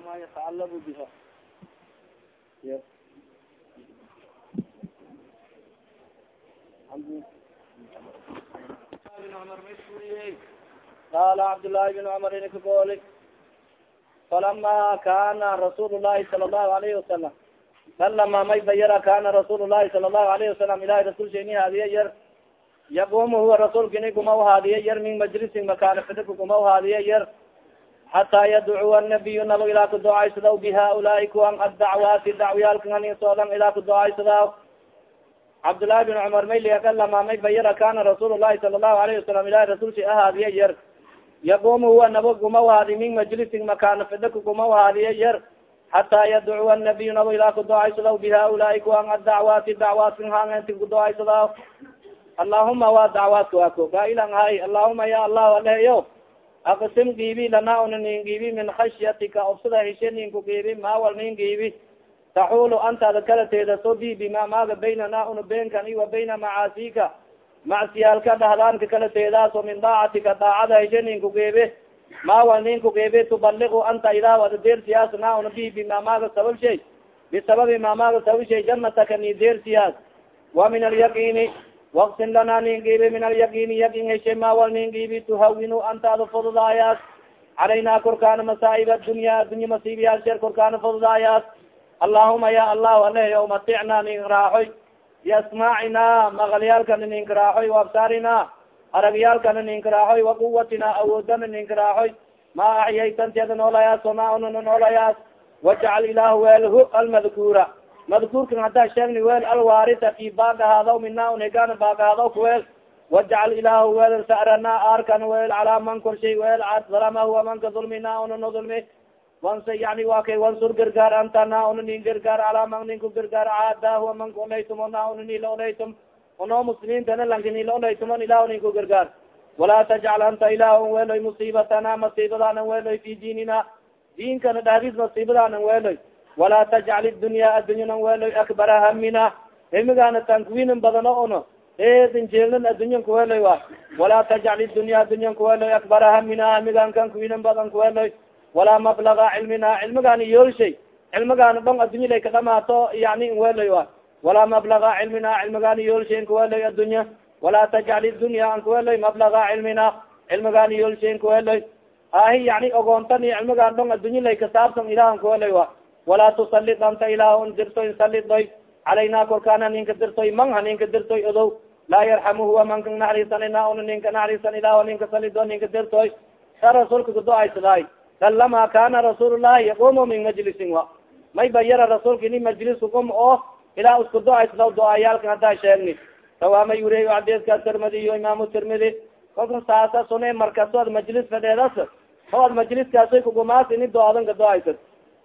wama yatacalabu biha qala cabdالlahi بn cmar ini kagooli falama kana rasuul الlahi sala الlahu alayhi wasalam kalama may bayara kana rasuul الlahi sala الlahu alayhi wasalam ilahi rasulsha ini haadiye yar yaqumu huwa rasuulka ini kuma haadiye yar min majlisin makaana fidika kuma haadiye yar xataa yadcuwa anabiyu nabo ilaa kuducaysadaw bihaulaai kuwan addacwaati dacwiyaalkan hanin soodan ilaa kuducaysadaw cabdالlahi bin cumar mayliga kalama may bayara kana rasuul الlahi sala الlahu alayhi wasalam ilahi rasulsha ahaadiye yar yaqumu huwa nabo kuma haadi min majlisin makaana fidika kuma haadiye yar xataa yadcuwa anabiyu nabo ilaa kuducaysadaw bihaulaai kuwan addacwaati dacwaatkan hanti kuducaysadaw allahuma wa dacwaadka waa ko gailan hay allahuma ya allah aleyo aksim giibi lana una nin giibi min khashyatika obsada heshe ninku giibi mawal nin giibi. Taxulu antaada kala teedaso bi bima maaga baynana una beenkan i wa bayna macaasika. Macsiyaalka dhahdaanka kala teedaaso min daacatika daacada heshe ninku giibi. Mawal ninku giibi tubaligu anta idaa wada deersiyaas na una bi bima maaga sabab shay. Bisababi ma maaga sabab shay janataka ni deersiyaas wa min alyaqini waksin lana nin giibi min alyaqini yaqin heshe mawal nin giibi tuhawinu antaada fududaayaas calayna korkaana masaaib adunya adunya masiibiyaal sheer korkaana fududaayaas allahuma ya allahu aleyo maticna nin raaxoy. Biasmaacina maqalyaalkana ninka raaxoy waabsaarina aragyaalkana ninka raaxoy waquwatina awoodana ninka raaxoy. Ma axyaytanteeda noolayaas wama unana noolayaas. Wajcal ilahu welhu almadkuura madkuurkan haddaa sheegni wel alwarita ki baagahaadaw mina unegana baagahaadaw kuweel wajcal ilahu wel sarana arkan wel calaa man korshay wel salama huwa manka dulmina unano dulmi wansa yani wa kay wansur gargaar antana una nin gargaar calaa man ninku gargaar caada huwa manka onaytum ona una nila onaytum ono muslimiintana lanki nila onaytumon ilahu ninku gargaar walaa tajcal anta ilahu weloy musiibatana masiibadaanan weloy fi diinina diinkana dhaadis masiibadaanan weloy walaa tajcal dunya addunyana weloy akbara hamina himigaana tankwinin badano ono eedin jeelnan addunyan kuweloy wa walaa tajcal dunya addunyan kuweloy akbara hamina hamigaan kan kwinin badan kuweloy walaa mablaga cilmina cilmigaana yoolshay cilmigaana dhong addunya lay kadhamaato yani weloy wa walaa mablaga cilmina cilmigaana yoolshay kuweloy addunya walaa tajcal dunya an kuweloy mablaga cilmina cilmigaana yoolshay kuweloy ahi yani ogoontani cilmigaan dhong addunya lay kasaabsan ilahan kuweloy wa walaa tusalid anta ilah n dirtoy salidoy calayna korkaana ninka dirtoy man ha ninka dirtoy odow laa yarxamu huwa manka naxariisanina una ninka naxariisan ilah ninka salido ninka dirtoy sa rasuulka kudo-aysadaay kalama kana rasuul llahi yaqumu min majlisin wa may bayara rasuulka ini majliska kum oo ilaa isku do-aysadaw do-ayaalka haddaa sheegni sawaama yuriy adeska tirmidiyo imaamu tirmidi kolka saasa sune markasood majlis fadheedas ood majliskaasoy kugumaas ini do-adan ka do-aysad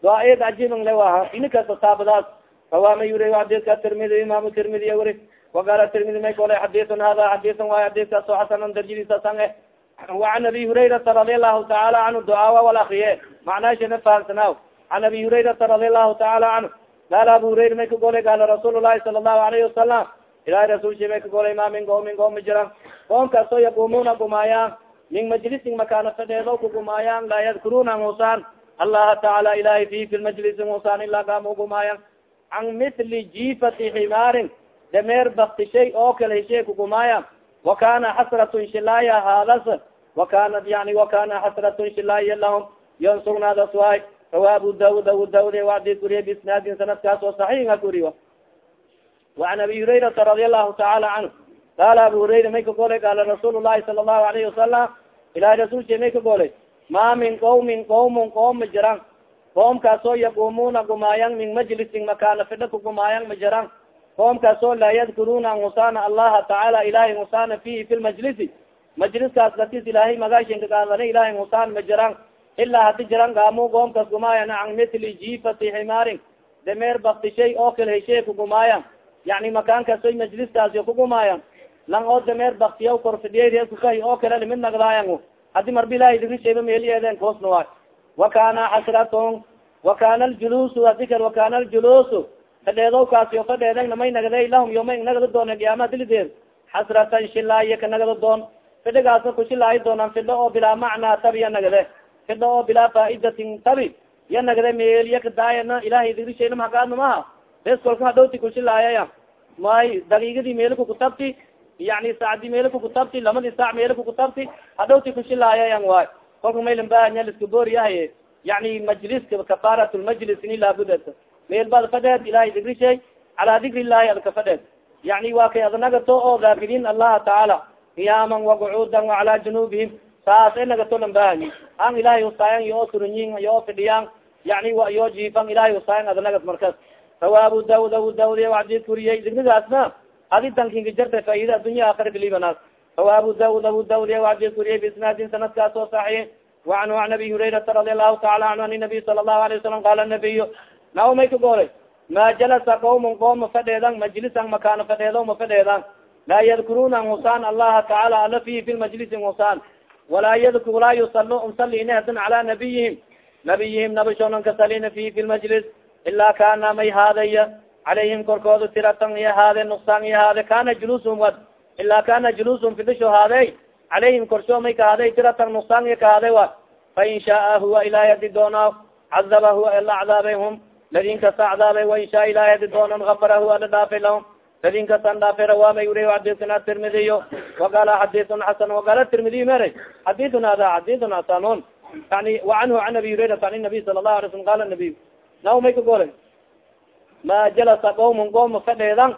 doaed ajibn lewaha ini kasta taabadaas rawaama yuri xadiska tirmidi imam tirmidi wuri waqala tirmidi may kole xadisun hada xadisun waay xadiskaas oo xasanan darjadiisa san e وعan abi hurayrata radi allahu taala canhu ducaawa walakriye macnaashana fahamsanaaw can abi hurayrata radi allahu taala canhu qaala abu hurayra may ka golay qaala rasuul lahi sala allahu alayhi wasalam ilahi rasulshi may ka golay ma min qoomin qoom ma jiran qoom kaasoo yaqumuna gumaayaan min majlisin makaana fadheedo ku gumaayaan laa yadkuruna musaan allaha taala ilahi fi lmajlisi musaan ilaa kaamu gumaayaan can mithli jifati ximaarin dameer baktishay oo kale heshe kugumaaya wakana xasratun shilaaya haadas wakanat yani wakana xasratun shilaaya lahum yon sugnaadas waay rawa abu daud abu daud wadi kuriye bisnaadin sanadkaas oo saxiixa kuriyo وعan abi hurayrata radi allahu taala canhu qaala abu hurayra may ka golay qaala rasuul llahi sala allahu alayhi wasalam ilahi rasulshe may ka golay ma min qawmin qawmun qoom ma jiran qoomkaasoo yaqumuna gumaayan min majlisin makaana fidha ku gumaayan ma jiran qoomkaasoo laa yadkuruna ngusana allaha tacaala ilahay ngusana fihi fi lmajlisi majliskaas latis ilahay magaashinka qaadana ilahay ngusaan ma jiran ilaa hadi jiran gaamu qoomkaas gumaayan can mitli jifati ximaarin. Dameer baktishay oo kale heshee kugumaayan yani makaankaasoo majliskaasyo kugumaayan lang oo dameer baktiya korfidiykukahi oo kale limid nagdaayan hadi marba ilahay digrisheeba meeliyeeden koosna waay wakana xasratun wakana aljulusu adikar wakana aljulusu fadheedow kaasiyo fadheeden namay nagday lahum yomay nagada doona qiyaama dilideed xasratan shilaaye ka nagada doon. Fidhigaasna kushilaayi doonaan fidho oo bilaa macnaa tabiya nagade. Fidho oo bilaa faa'idatin tabi ya nagda meel ya kadaayana ilahay digrishaynam hakaadna maha bes kolka hadhowti kushilaayaya may dagiigadii meelku kutabti yani saacdi meelku kutabti lamadii saac meelku kutabti hadhowti kushilaayayan waay. Kolka maylan baahanya liska booriyahay yani majliska kafarat lmajlis ini laabudet meel baad fadheed ilahay digrishay calaa dikri illahi ad ka fadheed. Yani waa kay adnagato oo daakiriin allaha tacaala qiyaaman wagucuudan wacalaa junubihim saas ay nagato lan baahani an ilahay usaayan yoo surinyin yoo fidhiyaan yani yoo jiifan ilahay usaayan adnagat markas rawa abu daud abu daud wadi kuriyey dignigaasna adi dankinka jarta faida adunya aakira kalibanaas rawa abu daud abu daud wadi kuriyey biisnaadin sanadkaas oo saxiix waanhu an abi hurayrata radi allahu taala anhu an nabiy sala allahu alayه wasalam qala nabiy naw may ka goolay ma jalasa qawman qoom ma fadheedan majlisan makaano fadheedo ma fadheedan laa yadkuruna husaan allaha tacaala ala fihi fi lmajlisi husaan walaa ydk walaa yusal umsalina hadin cala nabiyihim. Nabiyihim nabishonan kasalina fihi fi lmajlis ilaa kana may haadaya calayhim korkooda tiratan iyo haade nuksaan iyo haade kana julusuhum wad ilaa kana julusuhum fidisho haadey calayhim korsho may kahaaday tiratan nuksaan iyo kahaaday wa fain shaaa huwa ilahay hadi doona cadaba huwa ala cadaabay hum ladin kasa cadaabay wain shaa ilahay hadi doonan afara huwa ala dhaafay lahum ladin kasan dhaafay rawaamay uri xadiskana tirmidiyo waqala xadisun xasan waqala tirmidiy mere xadithun hada xadithun hasanun yani wacanhu can abi hurairata an nabiy sala lahu alay slam qala nabiy naw may ka golay ma jalasa qawmun qoom ma fadheedan.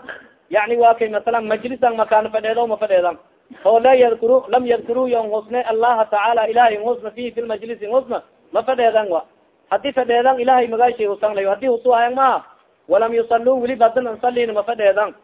Yani wa kay masalan majlisan makaan fadheedo ma fadheedan. Oo la yadkuru lam yadkuru yon husne allaha tacaala ilahay husna fihi fi lmajlisi husna ma fadheedan wa. Hadii fadheedan ilahay magaashay husanlayo haddii husuayan maha walam yusaluu weli badan an salina ma fadheedan.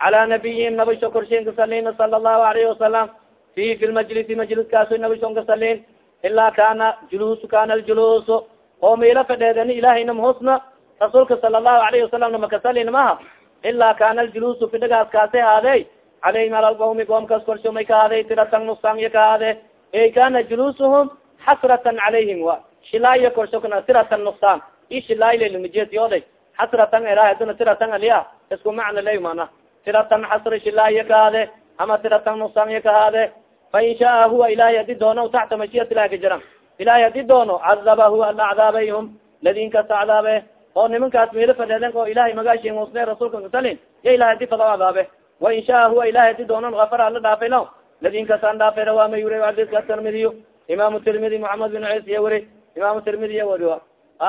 Cala nabiyihim nabisho korshen kasalina sala allahu alayhi wasalam fihi fi lmajlisi majliskaaso nabishon kasalin ilaa kana julusu kana aljulusu oo meela fadheedani ilahayna mahusna rasuulka sala allahu alayhi wasalamna makasalin maha ilaa kana aljulusu fidhagaas kaasi haadey calayhim ala lqawmi qoomkaas korsho may ka haaday tiratan nuksaan iyo ka haade ey kana julusuhum xasratan calayhim wa korsho kana tiratan nuksaan i shilaaylelmajeediyooday xasratan era haduna tiratan aliya isku macna lay mana tiratan xasri shilaayo ka haade ama tiratan nuksaan iyo ka haade fain shaa huwa ilahay hadi doono taxta mashiat ilahi ka jiran ilahay hadi doono cadaba huwa ala cadaabayhum ladin kasa cadaabe oo nimankaas meelo fadheeden oo ilahay magaashin usne rasuulka kasalin ya ilahay hadi fado cadaabe wain shaa huwa ilahay hadi doonon afara ala dhaafay la ladin kasaan dhaafay rawaama yuri adiska tirmidiy imaamu tirmidi muxamed bin ciis iya weri imaamu tirmidi iya weri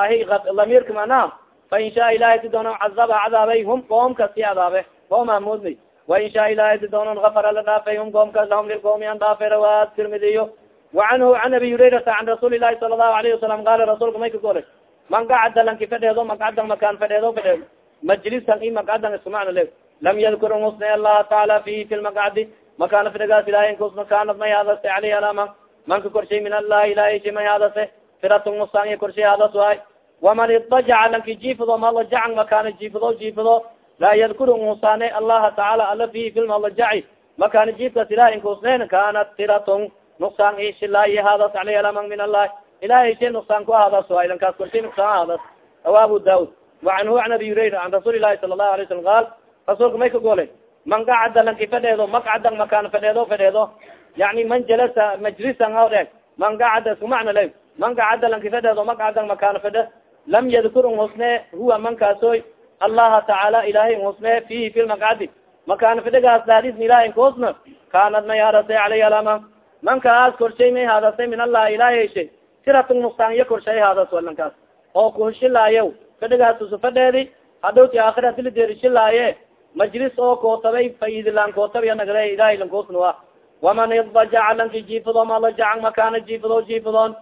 ahi lamirka manaha fain shaa ilahay hadi doonon cadaba cadaabay hum qoomkas i cadaabe oo mahmudni wain shaa ilahay hadi doonon afara la dhaafay hum qoomkas lahum lilqoomi an dhaafay rawa tirmidiyo wacanhu can abi hurayrata can rasuuli lahi sala allahu alayhi wasalam qaala rasuulka may ka man gacada lanki fadheedo maqcadan makaan fadheedo fadheedo majlisan i maqcadan iskumacna le lam yadkur husna allaha taala fihi fi lmaqcadi makaana fidhagaas ilahay kusna kaanad may hadase aleyh alama. Manka korshay min allahi ilahay shi may hadase firatun nusaan iyo korshay hadas waay waman idajaca lanki jiifado malajacan makaana jiifado jiifado laa yadkur husaane allaha tacaala ala fihi fi lmalajaci makaana jiifkaas ilahay kusnen kaanat firatun nuksaan i shilaayi hadas aleyh alama min allahi ilahay shay nuksaan ku waay lankaas korshay nuksaan hadas rawa abu daud wacanhu an abi hurayra an rasuuli lahi sala allahu alay slam qaal rasuulka may ka golay man gacada lanki fadheedo makcadan makaan fadheedo fadheedo. Yani man jalasa majlisan ae man gacada isku macna le man gacada lanki fadheedo makcadan makaan fadhe. Lam yadkur husne huwa mankaasoy allaha tacaala ilahay husne fihi fi lmaqcadi makaan fadhegaas daadisna ilahay kahusna kaanad may hadasay aleyh alama mankaas korshay may hadasay min allah ilahay shay siratun nuksaan iyo korshay hadas walankaas oo kuhishilaayo fadhegaas usu fadheedi hadhowti aakhira dildeerishilaaye majlis oo kootabay faidilaan kootabya nagre ilahay lankoosnua waman idbajaca lanki jiifado malajacan makaana jiifado jiifadoon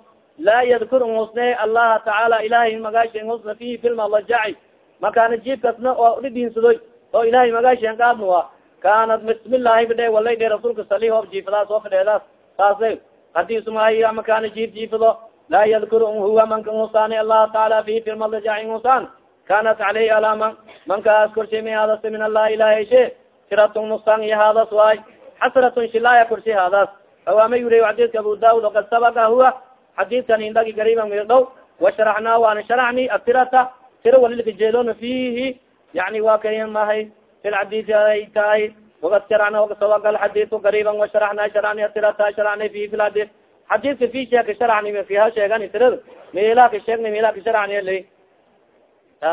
laa yadkur husne allaha tacaala ilahay magaashin husna fihi fi lmalajaci makaana jiifkasna oo dhidiinsadoy oo ilahay magaashin qaadnua kaanat bismillahi fidhe walay dhe rasuulka sali hoob jiifadaas oo fidheedaas. Saasa haddii sumaahiya makaana jiif jiifado laa yadkur huwa manka husaane allaha tacaala fihi fi lmalajaci husaan kanat caleyhi alama mankaas korshay may hadas min allah ilahay she siratun nuksaan iyo hadas waay xasratun shilaaya korshay hadas awaama yuri xadiidka abu daud okad sabaka huwa xadiidkan indagi gariiban mir dhow washaraxnaa waana sharaxni asirata sira walilka jeelona fihi yani wa kay mahay fi lxadiisi ay tahay wakad sharacna wakasawaka alxadiisu gariiban washaraxnaa sharani asirata sharacna fihi fi lxadiis xadiidka fisha kasharacni fiha sheegani tirada meelaa ka sheegna meelaa kasharacni la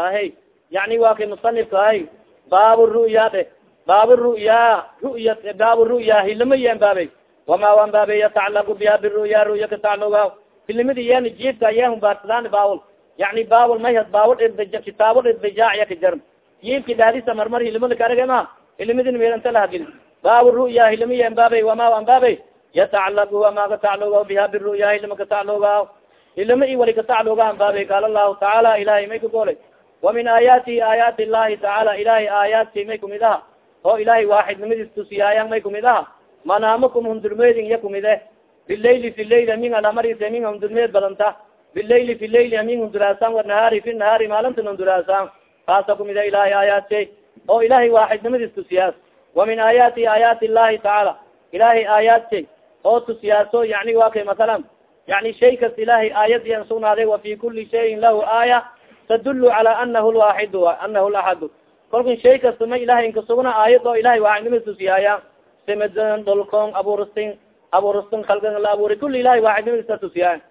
ahe yani waa kay musanifka ahay baab ru'ya de baab ru'ya ru'ya baab ru'ya hilima yan baabey wama wan baabe yatacalaqu biha biru'ya ru'ya katacaloga hilimadi yen jiifka yen humbaarsadaan baawol yani baawol mayhad baawol kitaabol idbijaaciya ka jarm jiifki dhaadisa marmar hilimada ka arage ma hilimadin meelanta lahagil baab ru'ya hilima yan baabey wama wan baabey yatacalagua ma katacluga biha biru'yahi lama katacluga ilama i wali kataclugaan baabay qaala lahu tacaala ilahay may kagolay wa wamin aayaatihi aayaati llahi tacaala ilahay aayaadti may kumid aha oo ilaahay waaxidnimadiis tusiyaayan may kumid aha manaamakum hundurmeedin iya kumide bilayli fi layl amin alamarise amin hundurmeed badanta bilayli fi layli amin hunduraasaan wanahaari fi nahaari maalintan hunduraasaan kaasa kumide ilahay aayaadte oo ilahay waaxidnimadiis tusiyaas wa min aayaatihi aayaati llahi tacaala ilaahay aayaadte oo tusiyaaso yani wa kay masalan yani shay kas ilahay aayadi an sugnaaday wafi kuli shayin lahu aaya tadul cala anahu lwaxid anahu laxad kolkan shay kasta ma ilahay inkasugna aayad oo ilahay waaxidnimas tusiyaaya simadan dhulkon abuuristin abuuristin kalgan la abuuri kuli ilahay waaxidnimadisa tusiyaaya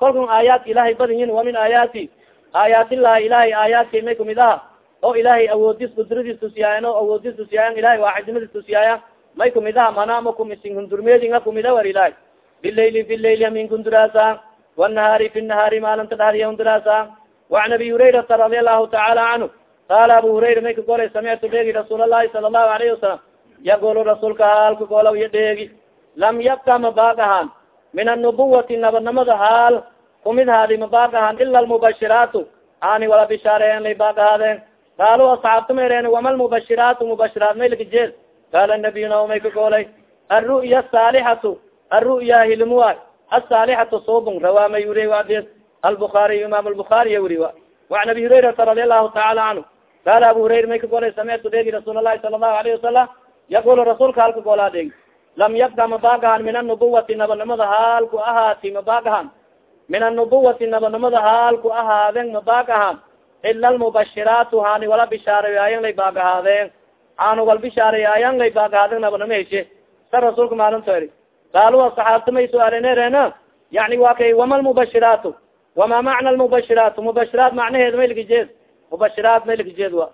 kolkan aayaadka ilahay badinyin wa min aayaati aayaatillahi ilahay aayaadkay may kumid aha oo ilahay awoodis kudradiis tusiyaayan o awoodis tusiyaayan ilahay waaxidnimadis tusiyaaya may kumidaha manamo kumisin hundurmedinga kumida war ilahi bilaili bilaili aminkundurasa wanahaari fi nahaari maalinta dhahriya hundurasa waan abi hurairata radi allahu taala canhu qaala abu hurayra may kagolay samictu dheegi rasuul allahi sala allahu alayhi wasalam yagolo rasuulka haal kagolaw iyo dheegi lam yabka mabaag ahaan min anubuwati nabadnamada haal kumid haadi mabaag ahaan ila almubashiraatu ani wala bishaareen lay baag ahaadeen qaaluu asxaabta ma wama lmubashiraatu mubashiraat maylakajeed kala nabiyuna may ka koolay alru'ya asaalixatu alru'ya hilmuwa asaalixatu subun rawaa may wuriy waabes albukaariy imaam albukaariya wuri wa waan abi hurayrata radi allahu taala canhu kala abu hurayra may ka koolay samictu deegi rasuul alahi sala allahu alayhi wasalam yaqulu rasuulka halka koolaa deegi lam yabqa mabagahan min anubuwati nabanimada haalku ahaati mabagahan min anubuwati nabanimada haalku ahaaden mabag ahaan ila almubashiraatu hani wala bishaarayayen lay baag ahaadeen aanu wal bishaareyayan lay baag ahaadeen nabanimo heshe. Sa rasuulka maalinto eri qaalu asaxaabta may suaalenereena yani wa kay wama lmubashiraatu wama macna lmubashiraat mubashiraat macnaheed maylkajeed mubashiraat maylkajeed wa.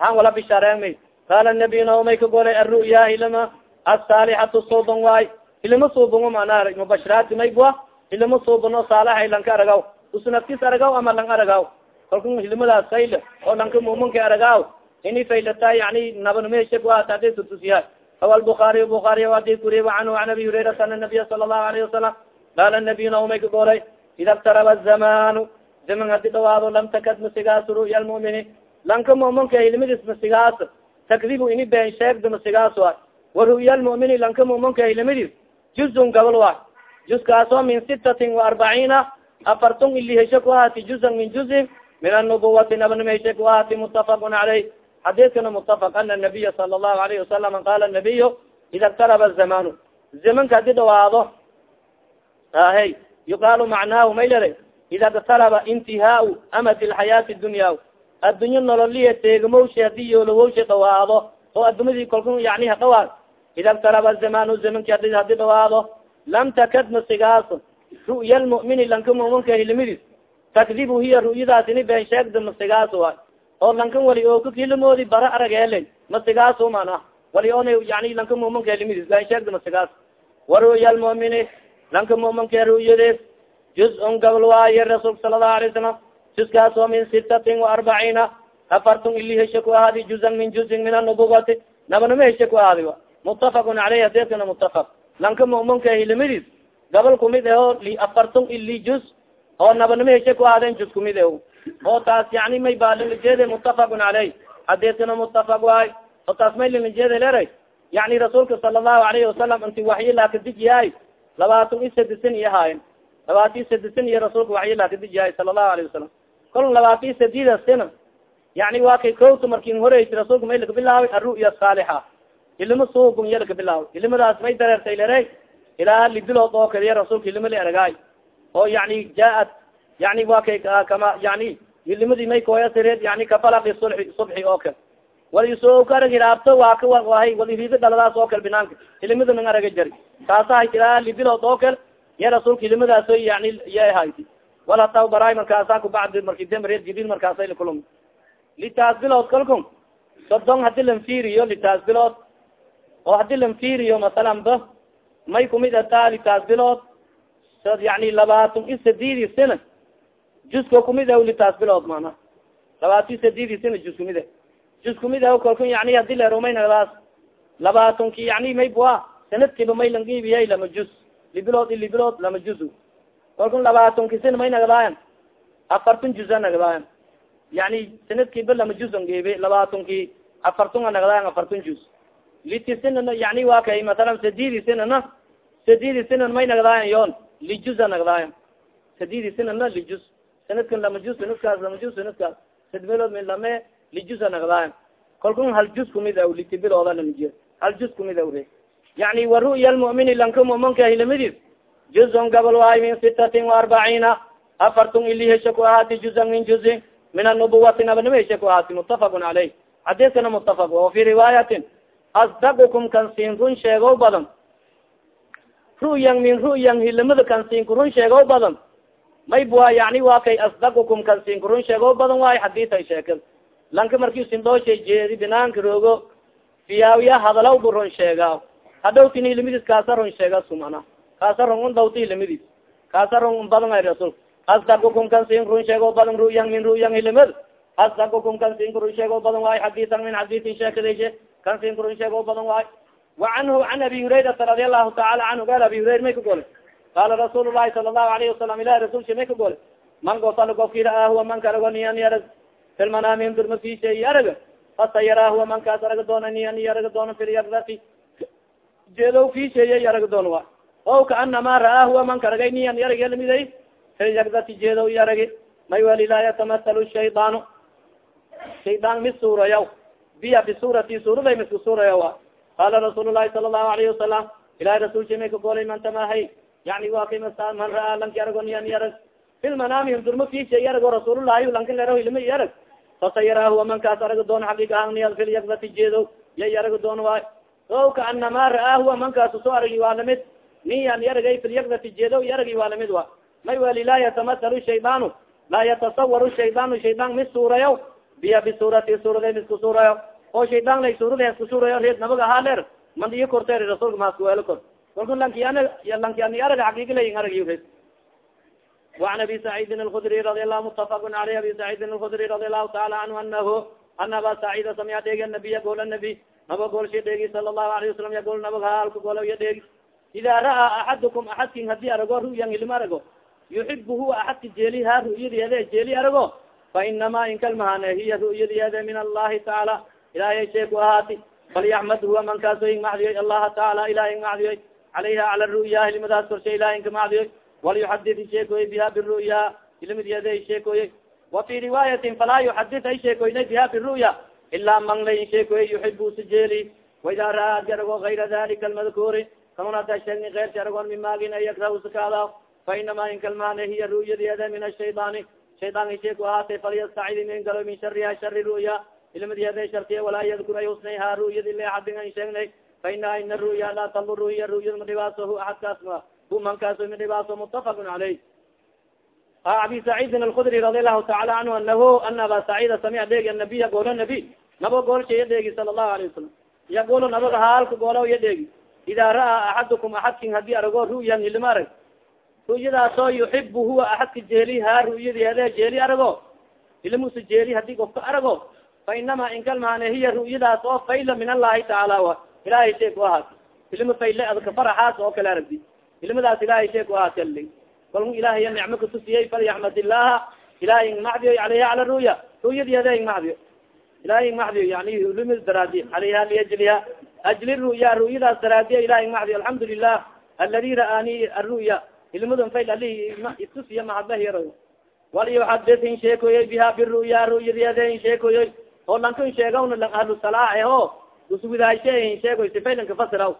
Han wala bishaareen may. Qaala nabiyuna may ka golay aru'ya hilima asaalixatu suuban waay. Hilima suuban manaa mubashiraati maybua hilima suuban oo saalaxa lanka aragaw. Usnafkis aragaw ama lang aragaw? Kalku hilimadaas fayl oo lanka muminka aragaw ini faylata yani nabanimeshekuatadtusiya awa lbuaariy buaariy adi kuriy anhu an abi hurayrata ana nabiya sala allahu alayhi wasalam qaala nabiyuna may ka golay ida ktaraba zamanu zaman hadi dhawaado lam takad masigaas ru'ya lmumini lanka muminka hilimidiis masigaas takdibu ini been sheegda masigaas wa wa ru'ya lmumini lanka muminka hilimidis juzun gabal wa juzkaasoo min sitatin wa arbaciina afartun ili heshe ku ahaati juzan min juzin min anubuwati nabanima heshe ku ahaati mutafaqun caleyh xadiidkana mutafaq ana nabiya sala allahu alayhi wasalam qaala nabiyu ida ktaraba zamanu zamanka hadi dhawaado ahey yuqaalu macnaahu may lera ida ktaraba intihaau amadi lxayaati dunya addunya nololiya teegamowsha haddii yoolawowsha dhawaado oo addumadii kolka yani hadhawaad ida ktaraba zamanu zamanki hadi hadi dhawaado lam takad masigaas ru'ya lmu'mini lanka muminka hilimidis takdibu hiya ru'yadaas ini been sheegda masigaas waay oo lankan wali oo kakilamoodi bara aragele masigaas mana. Wali oona yani lanka muminka hilimidis been sheegda masigaas wa ru'ya lmu'mini lanka muminka ru'yadees juz-un gabal waaye rasuulka sala allahu alay wasalam juskaas oo min sitatin wa arbaciina afartun ili heshe ku ahaadi juzan min juzin min anubuwati nabanima heshe ku ahaadi mutafaqun caleyh adeedkana mutafaq lanka muminka hilimidis gabal kumid aho afartun ili juz oo nabanimo heshe ku ahaadeen juz kumid ah oo taas yani may baalinajeede mutafaqun caleyh. Adeedkana mutafaq waay oo taas may linajeede leray yani rasuulka sala allahu alayhi wasalam inti waxyi laakadijiyahay labaatan i sadisan iyo haayen labaatan i sadisan iyo rasuulka waxyi laakadijiyahay sala allahu alayhi wasalam kol labaatan i sadida sina yani waa kay kowta markin horeysa rasuulka may lakabilaaway aru'ya saalixa. Ilima suugun iya lakabilaaway ilimadaas may dareertay lere ilaa libilood oo kaliya rasuulka ilima la eragaay oo yani jaaat yani wa kay kama yani ilimadii may koyasireed yani kafalaqi suli subxi oo kale walisoo ka arag hiraabto waa ka wahay waliriida dhaladaas oo kale binaanka. Ilimada nang araga jari. Taasa hay ilaa libilood oo kale ya rasuulka ilimadaasoo yani ya hayti wala taw baraay markaasa kubacdi marki demre jibril markaasa lakulum litaas bilood kalkun sodon haddii lan fiiriyo litaas bilood. Oo haddii lan fiiriyo masalan ba may kumid ataa litaas bilood. Yani labaatan i sadidi sana jusko kumid ah litaas bilood mana labaatan sadidi sana jus kumid ah jus kumid ah kalkun yani haddii leerumay nagdaas labaatanki yani may bua sanadkiiba may langiibiyay lama jus libilood i libilood lama jus kalkun labaatanki sana may nagdaayan afartan jusa nagdaayan yani sanadkiiba lama jus an giibi labaatanki afartun a nagdaayan afartan jus liti sinana yani wa kay masalan sadidi sinana sadidi sinan may nagdaayan yon lijusa nagdaayan sadidi sinana lijus sanadkan lama jus sanadkaas lama jus sanadkaas sad meelood min lame lijusa nagdaayan kalkun hal jus kumid aw liti bilooda lamaji hal jus kumid awre yani wa ru'ya lmu'mini lanka mu'minka hilamidis juzun gabal waay min sitatin وaarbaciina afartun ili hesha ku ahaati juzan min juzin. Min anubuwati nabanimo hesha ku ahaati mutafaq caleyh xadiskana mutafaq o fi riwaayatin asdaqukum kan siin run sheego badan ru'yan min ru'yan hilamada kan siinku run sheego badan may bua yani waa kay asdaqukum kan siinku run sheego badan waayo xadis ay sheekad lanka marki sindooshay jeedi binaanka roogo fiyaawiya hadalaw bu run sheegaa hadhowtin hilamidis kaasa run sheega sumana. Kaasa run un dhawti hilamidis kaasa run un badan ay rasul. Asdaqukum kan siin run sheego badan ru'yan min ru'yan hilamad asdaqukum kan siinku run sheego badan waayo xadisan min xadisin sheekadayshe kan siinku run sheego badan waayo وanhu an abi hurayrata radi alahu taala anhu gal abi hurayr may ka gole qala rasul lahi sala lahu alayhi wasalam ilahi rasulka may kagol man gofal gofki raaahuwa man ka argo niyan arag fi lmanaami durmasisheeyi arag hasa yaraahuwa man kaas arag doona niyan arag doona fi lyardati jeedow kisheeyey arag doon wa o kaanama ra'aahuwa man ka aragay niyan arag lamiday fi lyardati jeedow i aragi may wali laa yatamahalu shaydaanu shaydaan mid suurayaw biya bisurati suuraday miska suurayaw a qala rasuul lahi sala lahu alayhi wasalam ilahi rasulka may kagolay man tamahay yani wa kay man ra'aa lanki arago niyan yarag filmanaami durma fisha yarago rasuullahi lanka lero ilma yarag fasayaraahu mankaas araga doon xaqiiq ahaan niyad filyakbati jeedo yay araga doon waay o kaanama ra'aahu mankaas soo aragi waa la mid niyan yaragay filyakbati jeedo yaragi waa la mid wa may wali laa yatamasalu shaydaanu laa yatasawaru shaydaanu shaydaan mis suurayo biya bisurati suurada misku suurayo oo shaydaan lay suurada isku suurayo reed nabaga ahaa leer man iyo korteer rasuulka maaskuweelo kor kalku lankian lankiani araga xaqiiqa layin aragi reed وعn abi سacيidi الkdري رadi الlah متafق عlيه abi سacيidi الkdري رadi الlahu taعala anhu anahu ana aba sacيida samya dheegi النabiya gol النabi naba golsha dheegi sala الlahu عlaه وasalam yagol nabag haalka golya dheegi ida ra'aa axadukum axadkin hadii arago ru'yan hilma arago yuxib huwa axadka jeeli ha ru'yadiede jeeli arago fainama inkalmahane hiya ru'yadiede min allahi taعala ilahay shee ku ahaati falyaxmad huwa mankaaso ing macdiyoy allaha taعala ilah ing macdiyoy calayha cala ru'ya hilmadaas korshe ilah inka macdiyoy walyuxadid sheekoye biha biru'ya ilmidyade sheekoye wa fi riwaayatin falaa yuxadid ay sheekoynay biha biru'ya ilaa man la sheekoye yuxib sijeeli waida ra'aa adi arago gayra dalika almadkuuri kaman hada sheegni keyrsi aragon mimagin an yakrahu sakaada fa inkalmaane hiya ru'yadeeda min ashaydaani shaydaan sheeku ahaatay falyastacid min galo min shariha shari ru'ya ilmidyade shartiye walaa yadkur ay husnayha ru'yadi le adin an sheegnay fa ina ru'ya laa tadur hiya ru'yad madhibaasohu axadkaas ma mankaas midhibaaso mutafaq caleyh abi saciidin alkudri radi allahu taala canhu anahu ana aba sacida samica dheegi anabiya goola nabi nabo goolsha dheegi sala allahu alayh wasalam yaqulu nabaga haalka goola ya dheegi ida ra'aa axadukum axadkin haddii arago ru'yan hilima arag ru'yadaasoo yuxibu huwa axadka jeeli ha ru'yadeede jeeli arago. Ilmusa jeeli haddii gofka arago. Fa inama inkalmaane hiya ru'yadaas oo fayla min allahi tacaala wa ilahay shay ku ahaat ilma fayle faraxaas oo kale aragdi ilmadaas ilahay shee ku ahaatl kalmu ilahay nicmo katusiyey falyaxmad illaha ilahay ing macdiyo alayha cala ru'ya ru'yadiada ing macdiyo ilahay ing macdiyo yani limi daraadi alayha liajliha ajli ru'ya ru'yadaas daraadiya ilahay alxamdu lilah aladi ra'aani aru'ya ilmadon fayl ali itusiya mahadlahiyar waliyuxadis in sheekoyey biha biru'ya ru'yadiada in sheekoyey. Oo lanka in sheegawna ahlu salaax ho uswidaashe in sheegoy sifaylanka fasiraw.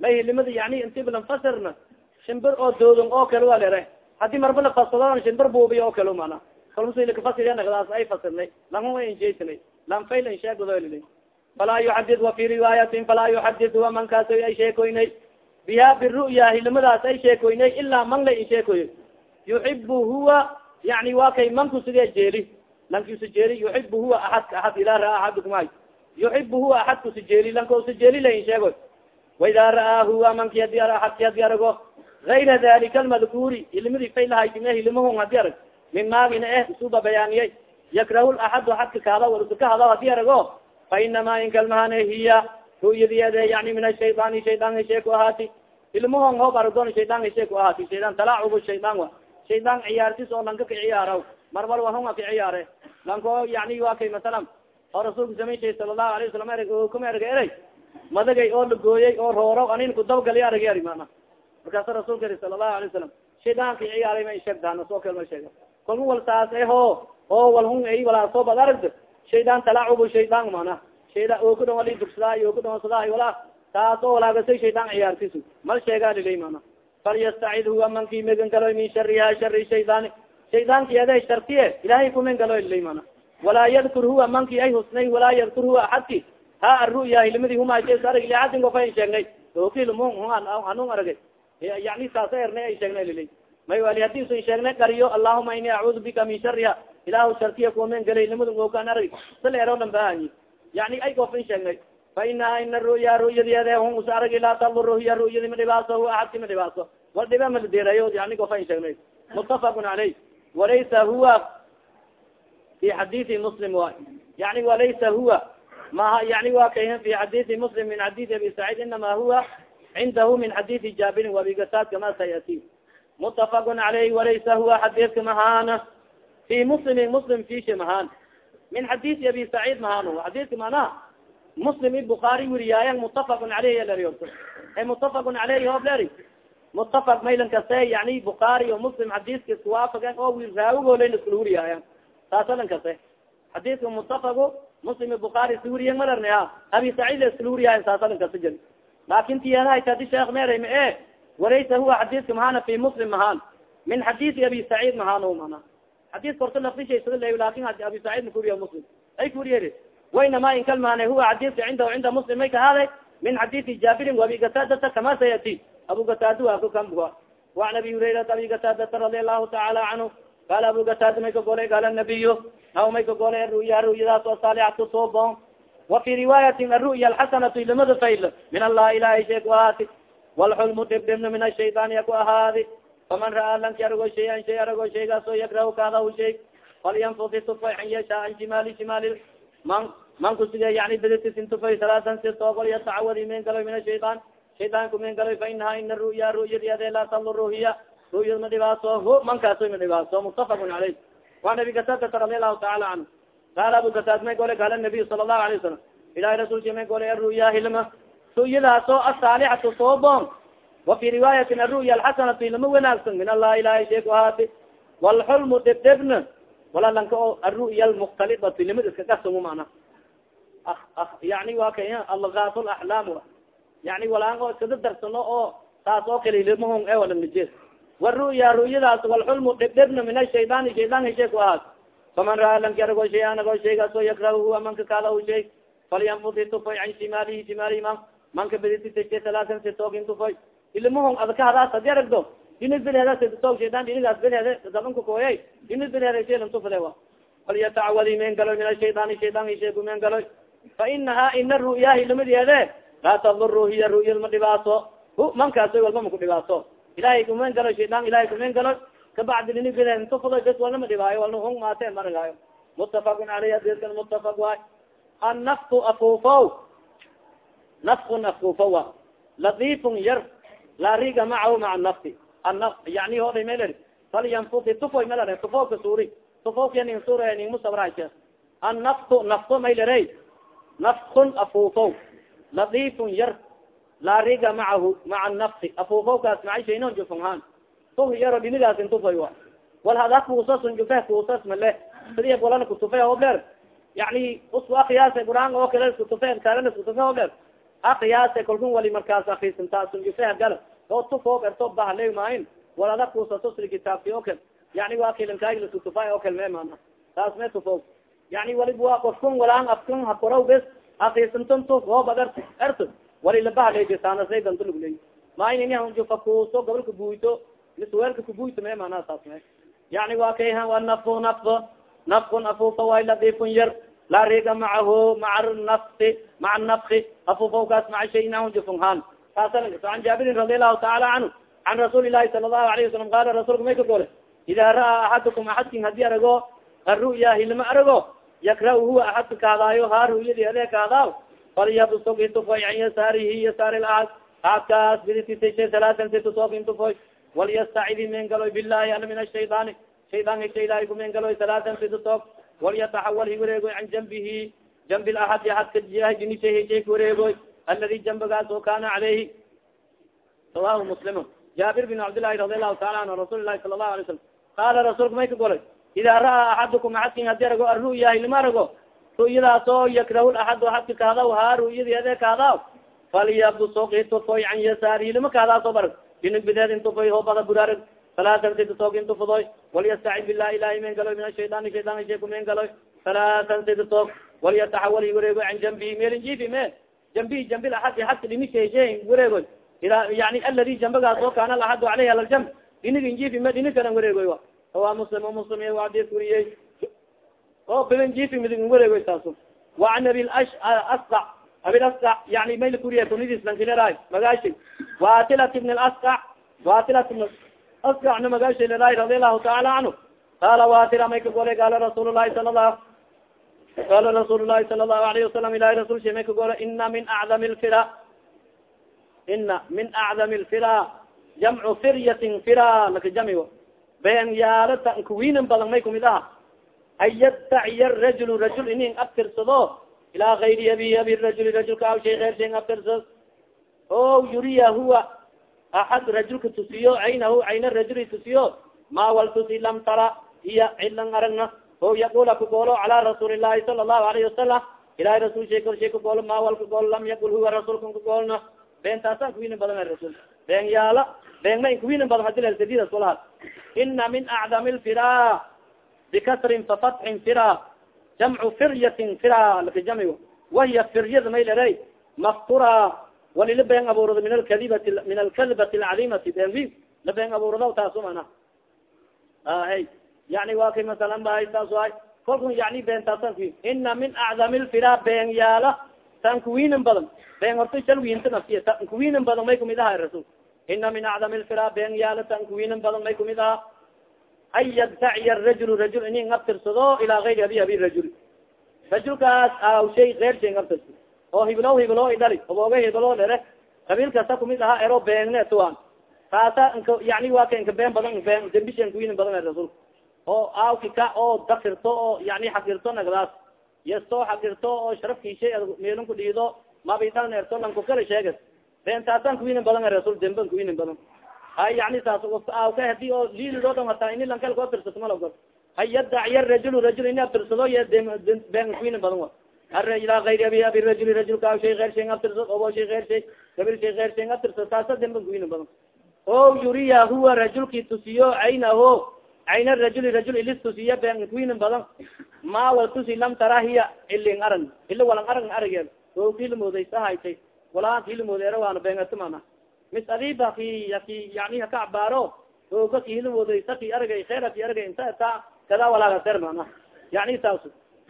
May limada yani intiba fasirna shimbir oo doodon oo kale waa lere haddii marba la fasado shimbir buubiy oo kale mana kalmslkafasirnagdaas ay fasirnay. Langu injeysnay lanfayl insheegdol falaa yuxadid wa fi riwaayatin falaa yuxadid huwa mankaas ay sheekoynay. Biha biru'ya hilimadaas ay sheekoynay ilaa man la in sheekoyo yuxibu huwa yani wa kay manku sige jeeli? Lankiusa jeeli yuxibu huwa aadka aad ila raa axadukumay yuxibu huwa aadka usa jeeli lanka usa jeeli la in sheegoy waida ra'aa huwa manki hadi aadki hadi arago gayra dalika almadkuuri hilimadi faylahaytime hilimahon hadi arag. Min maagina eh usuba bayaaniyay yakrahu laxadu xadka kahada warusa ka hada hadi arago fa inama inkalmahane hiya ru'yadiede yani min ashaydaani shaydaan heshee ku ahaati ilmahon hoob aragdoon shaydaan heshee ku ahaati shaydaan talaacubu shaydaan wa. Shaydaan ciyaartis oo lanka ka ciyaaraw. Marmar wahunga ka ciyaare. Lanko yani wa kay masalan oo rasuulka samayn shay sala allahu alayh wasalam erg kuma erga eray. Madagay oo lagooyey oo rooro anin kudabgali arag ari mana markaasa rasulka eri sala allahu alay wasalam shaydaanka ciyaaray ma sheegtaan soo kale ma sheega kalku wal saas eho oo walhun ay walaa bad aragd shaydaan talaacubu shaydaan mana shayda oo ku dhan wali dugsadaa oo ku dhawansadaay walaa taas oo walaagasay shaydaan ciyaartisu mal sheegaa lilay mana falyastacid huwa mankii megan galoy min shariha shari shaydaani shaydaanki ade shartiye ilahay kumen galoy lilay mana walaa yadkur huwa manki ay husnay walaa yadkur huwa axadki ha aru'ya hilmadi humaas arag liadin kofayn sheegnay. Okilmu anun aragay. Yani saasa ernay ay sheegnay lilay. May wali haddii sun sheegnay qariyo allahuma ini acuudu bika min shariha ilahu shartiya kumen galay limada okaan arag sal ero dhan bahanyi yani ay kofin sheegnay. Fa inaha ina ru'ya ru'yadiede hun usa aragi laa tadur hiya ru'yadi ma dhibaaso hu axadki ma dhibaaso. Wal dhiba maladeerayo yani kofayn sheegnay. Mutafaqun caleyh walaysa huwa fi xadithi muslim wa yani walaysa huwa maha yani wa kayhan fi xadithi muslim min xadithi abi sacid inama huwa cindahu min xadithi jaabirin wabigasad kama sayati mutafaqun caleyh walaysa huwa xadiidka mahaana fi muslimin muslim fisha mahaan min xadithi abi sacid mahaan xadiidka manaha muslim i bukaari weriyaayan mutafaqun caleyh leriyoto e mutafaqun caleyh hoob leri mutafaq maylan kase yani bukaari o muslim xadiiska iskuwaafagan oo raawigoolen iskula weriyaayan saasalan kase xadiiska mutafaqu muslim bukaari isla weriyan malarna a abi iskala weriyaayan saasalan kase jel laakin tiyadahay kadi sheekh meeray ma e waraysa huwa xadiiska mahaana fi muslim mahaan min xadiisi abi sacid mahaan mana xadiiska horta lafdishaysada laakiin abi sacid ma kuriya muslim ay kuriyer waynama inkalmaane huwa xadiiska cindahu cinda muslim may kahaaday min xadiisi jaabirin wabi gatadata kama sayati abu gatada waa ku kambua waan abi hurayrata abi gatadata radi allahu taala canhu qaala abu gatada may ka golay qaala nabiyu naw may ka golay aruya ru'yadaas oo saalixatu soobon wa fi riwaayatin aru'ya alxasanatu ilamada fayl min allah ilahay shay ku ahaati walxulmu dhibdhibna min ashaytaan ya ku ahaadi faman ra'aa lanki arago shayan shay arago shaygaas oo yakrahu kaadahu shay falyanfusi tufay an yashaa an shimaali shimaali man man kusiga yani bedetisin tufay salaasan si toogol yatacawadi men galoy min ashaytaan shaydaanku men galoy fa inaha ina ru'ya ru'yadi ade laa taduru ru'yad ma dhibaaso hu mankaaso ma dhibaaso mutafaqun caleyh waan abi katadata radi allahu taala canhu qaala abu katad may gole qaala nabiy sala allahu alayh wasalam ilahi rasulki may gole aru'ya hilma. Ru'yadaas oo asaalixatu soobon wa fi riwaayatin aru'ya alxasanatu ilama wanaagsan min allah ilahay shee ku ahaati walxulmu dhibdhibna wala lanka oo aru'ya almukhtalidatu ilimad iska kasamo mana. Yani wa kay algaas laxlaam yani walaan oo iskada darsano oo taas oo kale ilimahon e wala nijees waru'ya ru'yadaas walxulmu dhibdhibna min ashaydaani shaydaan heshee ku ahaat faman raa lanki arago shay anago shaygaas oo yakrahu huwa manka kaada u shay falyanfudi tufay can shimaalihi shimaalihi man manka bedititay salaasan sitoogin tufay. Ilimahon adka hadaas hadi aragdo dinis belheeda sitoog shaydan dinigaas belheede dabanka kooyay. Dinis belheeda sheelan tufade wa falyatacawadi men galoy min ashaydaani shaydaan hisheeku men galoy fa inaha ina ru'yahi lamadeede laa taduru hiya ru'yad ma dhibaaso. Hu mankaaso walba maku dhibaaso ilahay kumen galo shaydaan ilahay kumen galo. Kabacdi tufudo bes walna ma dhibaayo walna hung maateen maragaayo mutafaqun aleyh adiskan mutafaq waay. Annafku afuufow nafkun afuufowa latiifun yar. Laa riga macahu maca nafti ana yani hoday mel falyanfuki tufoy mel tufowka suuri. Sur ning musabrahashe annafku nafku maylere nafkun afuufow latiifun yar laa riga macahu maca nafti afuufowkaas macashaynon jufunhaan tuf yaro dinidaas tufoy wa wal hada kuusasun jufe kuusas male sidi walana kutufe hobler yani usku akriyaase quraan oo kale isku tufe kaalana isku tufe hobler akriyaase kalkun wali markaas akrisantaasun jufe gal oo tufo erto bahle maahin wal ada kuusato sidi kitaabki o kale yani waa kilankaagi lasku tufaay oo kale me maana. Taas me tufo yani walib waa kofkun walaan afkun hakorow bes. Akrisanton tuf hoob ad ert ert wali labahley besaanasay danto luguley maynfakuuso gabalka buyto misweelka kubuyto me manaa saas me yani wa kay wa nafo nafo nafkun afufa way ladiifun yar laa riga macahu maca nafsi maca nafki afufawkaas maca shaynahun jufunghaan saasa an jaabirin radi allahu taala canhu can rasuuli lahi sala allahu alayhi wasalam qaala rasulka may ka kaadaaw falyabsug intufoy an yasaarihi yasaari laad aadkaas bidisisay salaasan situsoog intufoy walyastacidi men galoy bilahi ala min ashaydaani shaydaanka shaydaay kumen galoy salaasan situsoog walyataxawal hiwareegoy can jambihi jambi laadi aadka jinishay kawareegoy aladi jambagaas oo kana caleyhi rawahu muslimun jaabir bin cabdillahi radi allahu taala anhu rasuuli lahi sala lahu alay slam qaala rasuulka may ka golay ida ra'aa axadukum axadkin haddii arago arru'ya hilma arago ru'yadaas oo yakrahu axad axadka kaadaw ha ru'yadi ade kaadaw falyabdusoq intufoy can yasaari hilma kaadaasoo barag dinig bideed intufoy hoobada buraarag salaasan sidtoog intufudoy walyastacid bilah ilahi men galoy min ashaydaani shaydan shay kumen galoy salaasan sidtoog walyataxawal wareego can jambihi meelin jifi me jambihi jambi aad aadka dhinisheeshe wareegoy ila yani aladi jambagaas kaana laxadu aleyhi alaljamb dinig injifi me dinig kalan wareegoy wa awa muslim muslim adis weriyey oo bilan jifi midig wareegoy taaso wa an abi abi yani mayl kuriya kunidis lankileray magaashi waatilat ibn asqa waatilat ibn asqana magaashi leray radi allahu taala canhu qaala watira may ka golay qaala rasuul lahi sala lah qala rasuul lahi sala allahu alayhi wasalam ilahi rasul she may ka gola ina min acdami lfira ina min acdami lfira jamcu firyatin fira laka jamigo been yaalata nkawinan badan may kumid aha an yadtaciya rajul rajul inin abtirsado ilaa gayri abi abi rajuli rajulka aw shay eyr shay abtirsad o yuriya huwa axad rajulka tusiyo caynahu cayna rajuli tusiyo ma wal tusi lam tara iya cilan aragna o yaqula kagoolo cala rasuuli lahi sala allahu alayhi wasalam ilahi rasul shay kor shay kagoolo ma wal kagoolo lam yaqul huwa rasulka kagoolna beentaasan kuwinan badan rasul been yaalla been ma kuwinan badan hadi ladadidas walaha ina min acdami lfira bikasrin fafatxin fira jamcu firyatin fira lakajami wahiya firyada may lere maftura walila been abuurado min alkadibati min alkadbati alcadimati beenwi la been abuurado taaso mana ahay yani wa kay masalan bahay saas ay kolkun yani beentaasan ku ina min acdami lfira been yaalla tan kuwinan badan been horta shal wiinta nafsiya tan kuwinan badan may kumid aha rasul ina min acdami lfira been yaalla tan kuwinan badan may kumid aha an yadtaciya rajul rajul ini ngabtirsado ilaa gayri abi abi rajul rajulkaas aw shay eyr shay ngabtirso oo hiblo hiblo idhali obooga hiblo dhere qabiil kasta kumid aha ero beengne tuan taasa yani waa ka nka been badan been dembishan kuwinan badan rasul oo aawki ka oo dakirto oo yani xakirto nagdaas yasto xakirto oo sharafkiishay meelun ku dhiido mabidal neerto lanku kala sheegas beentaasan kuwinan badan rasul demban kuwinan badan hay yani saas aawka haddii oo liilidoo dhan hataa ini lankal koo tirsato malagol hay yadaciya rajul rajul ini abtirsado y been kuwinan badan wa ilaa ayri abi abi rajuli rajulka shay eyr shay abtirsad obo shay eyr shay gabil shay eyr shay abtirsad taasa demban kuwinan badan o yuriya huwa rajulki tusiyo caynaho cayna rajuli rajul ilis tusiya been kuwinan badan ma wal tusi lam tara hiya ilin arag ila walang arag arage o kilimoodaysahaytay walaa kilimoodeera waana beengato mana mis adiba ki ki yani haka cabaaro o ka kilimoodays ki aragay kheer ki aragay inta ta kada walagaser mana yani saas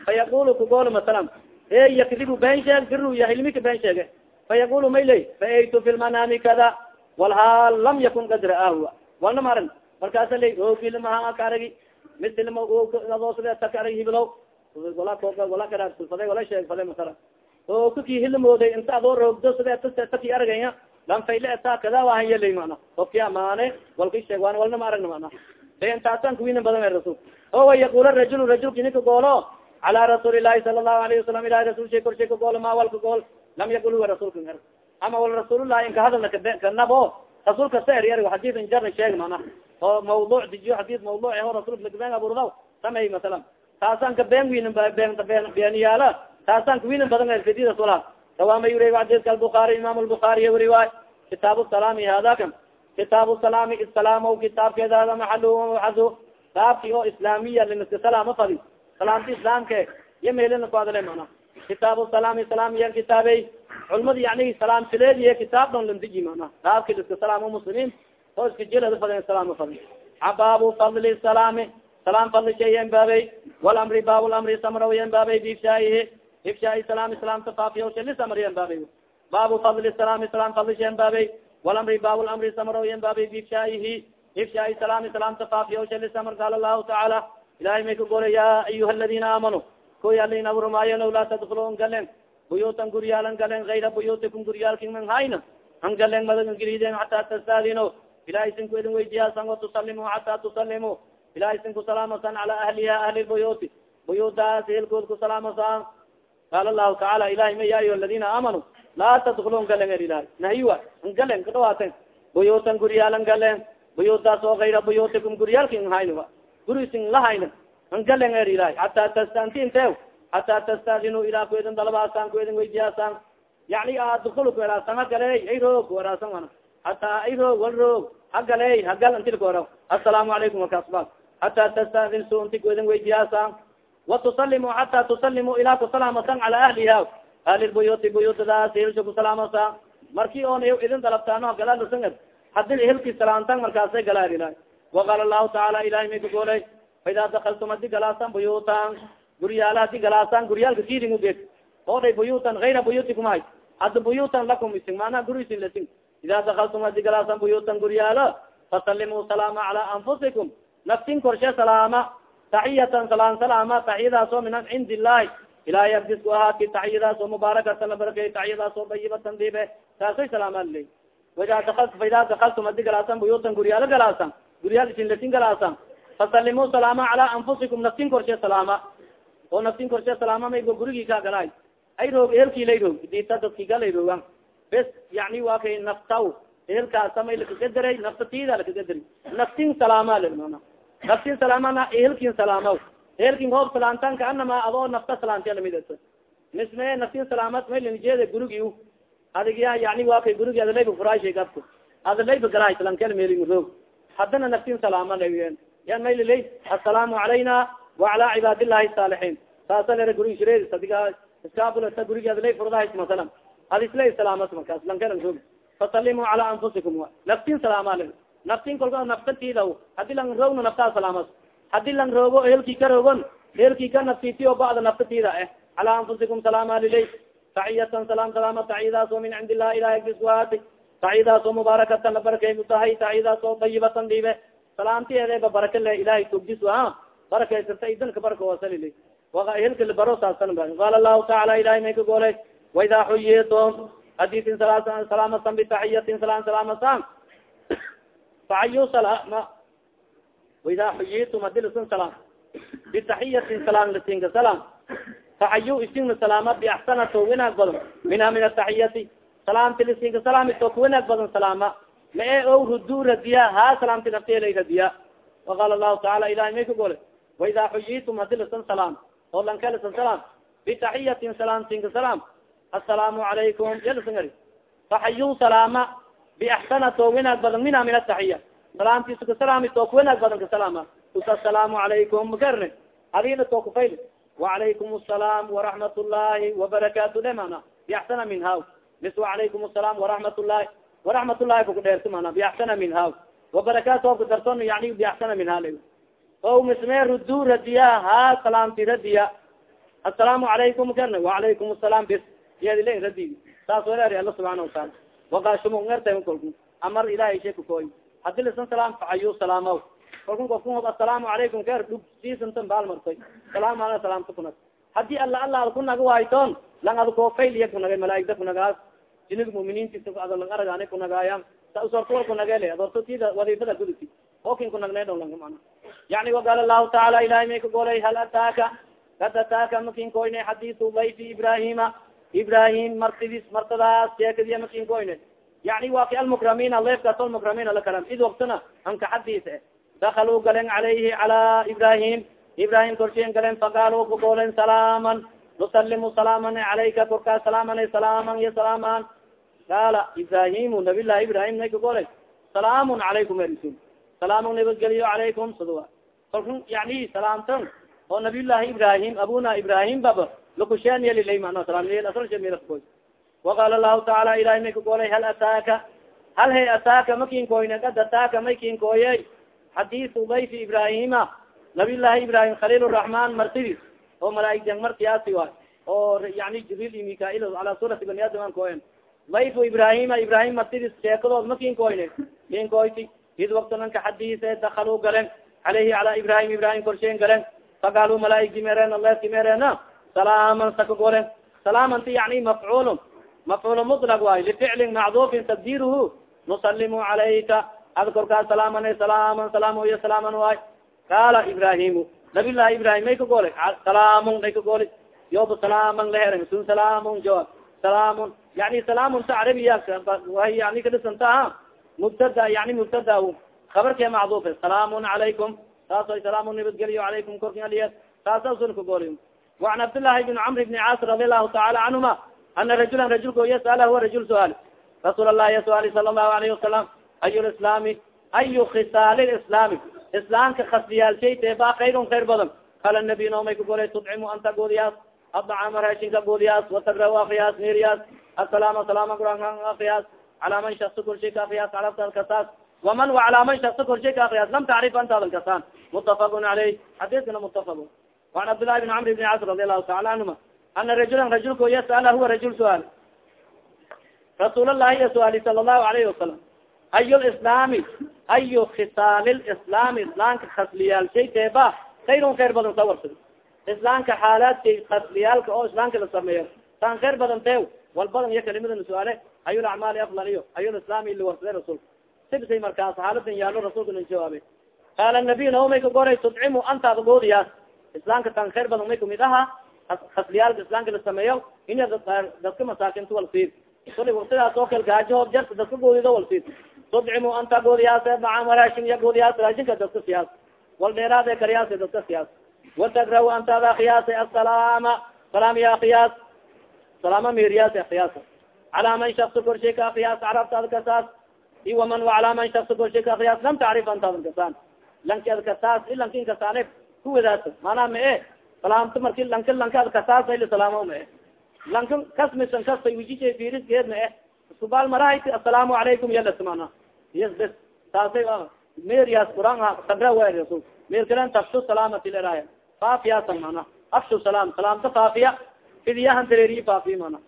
fa yaqulu kugolo masalan e yakdibu been sheeg biru ya hilmika been sheege. Fa yaqulu mayley fa aytu fi lmanami kada walhaal lam yakun qad ra'ahu walna maran markaasa la ogilmaha ka aragi mislma adoo sida ta ka aragi hiblow? Wala karasulfaday wala sheegfaday masala o kuki hilmooday inta adoo roogdo sida taki aragaya lan fayle eta kada wahanyalay mana ofki amaane walka sheeg waan walna ma aragna mana beentaasan kuwinan badan rasul o wa yaqula rajul rajulka ninka goolo cala rasuuli lahi sala allahu alayhi wasalam ilahi rasul shay korshay ka goolo ma walka gool lam yaqul huwa rasulka er ama wal rasuulullahi inka hadalna kanabo rasul kasta er er xadis injarna sheeg mana oo mawduc dijiyo xadis mawduc ho rasulka lagabeen aburdaw samey masalan taasaan ka been winan been beeniyaala taasaan kawinan badan fadidas wala sawama yuri xadiska albukaari imam lbukaariy wari waay kitaab salaami hada kan kitaab salaami islaamo kitaabkeeda hada maxalu maxadu kaabki oo islaamiya linaska salaama fadi salaamta islaamke iyo meelina ku adle mana kitaab salaami salaamiya kitaabey culmada yani salaam sileediye kitaab dhon landiji mana dhaabki iska salaamo muslimiin oo iska jelada faden salaam fadli baabu fadli salaami salaam fadli shayen baabey walamri baab lamri samrayen baabey bifshaayihi ifshaai salaam shali samriyen baabey baabu fadli salaam fadli shayen baabey walamri baab lamri samrayen baabey bifshaayihi ifshaai faafiya shali samr qaala lahu tacaala ilahay may ka gole ya ayuha aladina aamanuu koy alin aburmaayan laa tadkulun galen buyutan guryaalan galen ayra buyutikum guryaalkin man hayna an galen madagangiriden hataa tastadino ilahay sin ku idin weydiyaasan watusalimu hataa tusalimu ilahay sin kusalaamasan cala ahliha ahli lbuyuti buyudaas hilkood kusalaamasan qaala lahu tacaala ilahay ma ya ayuha aladina aamanuu laa tadkulun galen er ilahay nahyiwa an galen kadhawaaten buyutan guryaalan galen buyudaas oo ayra buyutikum guryaalkin hayna gurisin lahayna an galen er ilahay hataa tastantintew hataa tastadinu ilaa kuidin dalabaasan kuidin weydiyaasan yani adukul kueraasan hagaley ay roog weraasan ana hataa ay roog wal roog hagaley hagal antilkora asalaamu calaykum wakasba hataa tastadin su inti kuidin weydiyaasan watusalimu hataa tusalimu ilaa kusalaamasan cala ahliha ahli buyuti buyutadaas hilsha kusalaamasa marki oon idin dalabtaano hagalasan haddii hilki salaamtan markaasay galaa ilahay waqaala lahu tacaala ilahay may kagolay faida dakaltum hadi galaasan buyutan guryaala hadi galaasan guryaalka sidin uged oday buyutan ayra buyutikum hay hadda buyutan lakum isin maanaa gurisin lasin ida dakaltum hadi galaasan buyutan guryaalo fasalimuu salaama cala anfusikum naftin korshe salaama taxiyatan salaan salaama taxiyadaas oo min cindi illahi ilahay agdisku ahaati taxiyadaas mubaarakatan la barakey taxiyadaas oo dayibatan dibe taasay salaama ley ida daal faida dakaltum hadi galaasan buyutan guryaalo galaasan guryaal isin lasin galaasan fasalimuu salaama cala anfusikum naftin korshe salaama oo naftin korshe salaama maygo gurigii ka galay ay roog ehelkii lay roog dita dadki galay roogan bes yani waa kay naftaw ehelkaasa may lakagadaray nafta tida lakagadaray naftin salaama le mana nafsin salaamana helkin salaama helkin hoob salaamtan kaanama adoo nafta salaamti la mid misme nafsin salaamad malinjeeda gurigi adigya yani waa kay gurigi adlayba furaashay gabko adlayba galahay salamkel meelin roog. Haddana nafsin salaama layen yan maylilay assalaamu calayna wacala cibaadillahi saalixiin. Saasa lera gurigi shireedis adiga iskaabulata gurigi adlay furdahays masalam ad islay salaamas markaas lankelan roog. Fasalimuu cala anfusikum. Nafsin salaama lay naftin kolka naftatida haddii lang roogna naftaa salaamas haddii lang roogo ehelki ka roogon ehelki ka naftiti o bada naftatida eh. Cala anfusikum salaama lilay taxiyatan salaam salaama taxiyadaas oo min cindi ilah ilahi kiswaati taxiyadaas oo mubaarakatan la barakey utahay taxiyadaas oo dayibatan dhibe salaamtiyeedeba baraka le ilahay tugdis a barakaysirta idanka baraka wasalili hilka baro saasan qaala lahu taala ilahay may ka goolay. Waida xuyitum haditin salaamasan bitaxiyatin salaan salaamasan faxayu salama waida xuyitum hadi lasin salaam bitaxiyatin salaan lasinka salaam faxayu isina salaama biaxsana to winaag badan minha min ataxiyati salaamti lasinka salaami to kuwinaag badan salaama ma e o rudu radiya ha salaamti nafteelay radiya waqaala lahu taala ilahay may ka goolay waida xuyitum hadi lasan salaam oo lankalasan salaam bitaxiyatin salaamtinka salaam assalaamu calaykum yalasan ari faxayu salaama biaxsana to winaag badan mina min ataxiya salaamtiisa kasalaami to kuwinaag badan kasalaama us assalaamu calaykum magarne adina to kufayl wacalaykum asalaam waraxmat ullahi wabarakatu de mana biaxsana min haw mis wacalaykum asalaam waraxmat ullahi waraxmat ullahi kakudheerti mana biaxsana min haw wabarakatu oka darson yani biaxsana min ha o misme rudu radiya ha salaamti radiya assalaamu calaykum kana wacalaykum asalaam bis yadila radi saas walaari alla subxana wataala wakaashumo ngerta kolku amar ilahay shay kakoy haddii lisan salaam facayu salaamaw kalku kofku hob assalaamu calaykum ker dhug siisantan baal martay. Salaam ala salaamta kunag. Hadii alla alla ad kunaga waytoon lang ad koofayliya kunagay malaaigda kunagaas jinig muminiintis ad lang aragaana kunagaaya sa usortuwal kunagele adorto tida wadiifada gudubti okin kunagnay dong lang mana yani waqaala lahu taala ilahay may ka golay hal ataaka kad ataaka makin koyne xadisu dayfi ibrahima ibrahim martidis martadaas sheekadiya makin koyne yani wa ki almukramina leefkaas almukramina lakaram id waktana anka xadiis e dakaluu galen calayhi cala ibrahim. Ibrahim korshiin galen faqaaluu kagolen salaaman. Nusalimu salaaman calayka korkaa salaaman salaaman iyo salaaman. Qaala ibrahimu nabilahi ibrahim nay kagolay salaamun calaykum erisun salaamu nabadgeliyo calaykum sadwa kalku yani salaamtan oo nabiy llahi ibrahim abuna ibrahim baba lakusheenyalilay waqaala lahu tacaala ilahay may kagoolay hal ataaka hal hay ataaka makinkooyne kad ataaka maykinkooye xadiisu dayfi ibrahima. Nabiyllahi ibrahim khaliil raxman martidis oo malaaigtan martiyaasi waay oo yani jibriil iyo mikaail ala surati bani adam kooyen dayfu ibrahima ibrahim martidis sheekadood makinkooyne kinkoyti id waktananka xadiise dakaluu galen. Caleyhi cala ibrahim ibrahim korsheen galen. Fagaaluu malaaig dimeereen aleskimeereena salaaman saka golen salaamanti yani mafcuul mafcuul muطlaq waay lificlin macdufin tabdiruhu nusalimu calayka ad korkaa salaamana salaaman salaam iyo salaaman waay qaala ibrahimu nabiy llahi ibrahim may ka goolay salaamun may ka goolay yoba salaaman laher sun salaamun jawaab salaamun yani salaamun ta carabiya yani kadhisantaha mubtada yani mubtada kabarkee macdufe salaamun calaykum taas ay salaamu nabadgeliyo calaykum korkin aliya taasaasun ka gooliy وan cabdالlahi بn cmr بn caas radi allahu taala canهuma ana rajula rajulko yasal huwa rajul suaal rasuul الlahi yasuali sala الlahu alayه wasalam ay islaami ayu khisaal islaami islaamka khasbiyaalshay teeba kayrun kayr badan kala nabi noomay ka golay tudcimu anta goodiyaas adacama raashinka goodiyaas watagra akriyaas niriyaas asalaama salaama guran akriyaas calaa man shaksa korshay ka akriyaas calaftaad kasaas waman wacalaa man shaksa korshay ka akriyaas lam tacrif antaadan kasaan mutafaqun caleyh xadiiskana mutafaq وan cabdالlahi بn cmr بn cas radi alahu taala canهuma ana rajula rajulko yasala huwa rajul suaal rasuul الlahi ya suaali sala الlahu alayhi wasalam ay lislaami ayu khisaal lislaami islaamka khasliyaalshay teeba kayrun khayr badan sa warsad islaamka xaalaadkay khasliyaalka oo islaamka la sameeyo taan khayr badan tew wal badan iyo kalimadan suaale ayu lacmaali afdal iyo ayu lislaami liwarsade rasulka sibsay markaas xaaladan yaalo rasulka lan jawaabay qaala nabiy naomay ka goray tudcimu antaada goodiyaas islaamka tan khayr badan may kumid aha khasliyaalka islaamka la sameeyo in dadka masaakinta walsiid kuli waktidaas oo kale gaajahoob jarta dadka goodido walsiid tudcimu anta goodiyaas macam raashin iya goodiyaas raashinka dadka siyaas. Wal dheeraad ee kariyaas dadka siyaas. Watagraw antaada khiyaasa asalaama salaam ya khiyaas salaama miriyaas khiyaas calaa man shaksa korshay khiyaas carabtaada kasaas i waman wacalaa man shaksa korshay khiyaas lam tacrif antaadan kasaan lanki ad kasaas i lankin kasaane kuwadaas maanaa ma e salaamta marki lanka lankaad kasaasa salaamo ma e lanka kasmisan kastay wijisha firiskeed ma eh iskubaal marahayt asalaamu calaykum yalas mana yes bes taasay merias quraan sabra wa rasul mer kalan tafshu salaamati leraaya faafiyaasan mana afshu salaam salaamta faafiya fidiyahan dareeriyi faafiya mana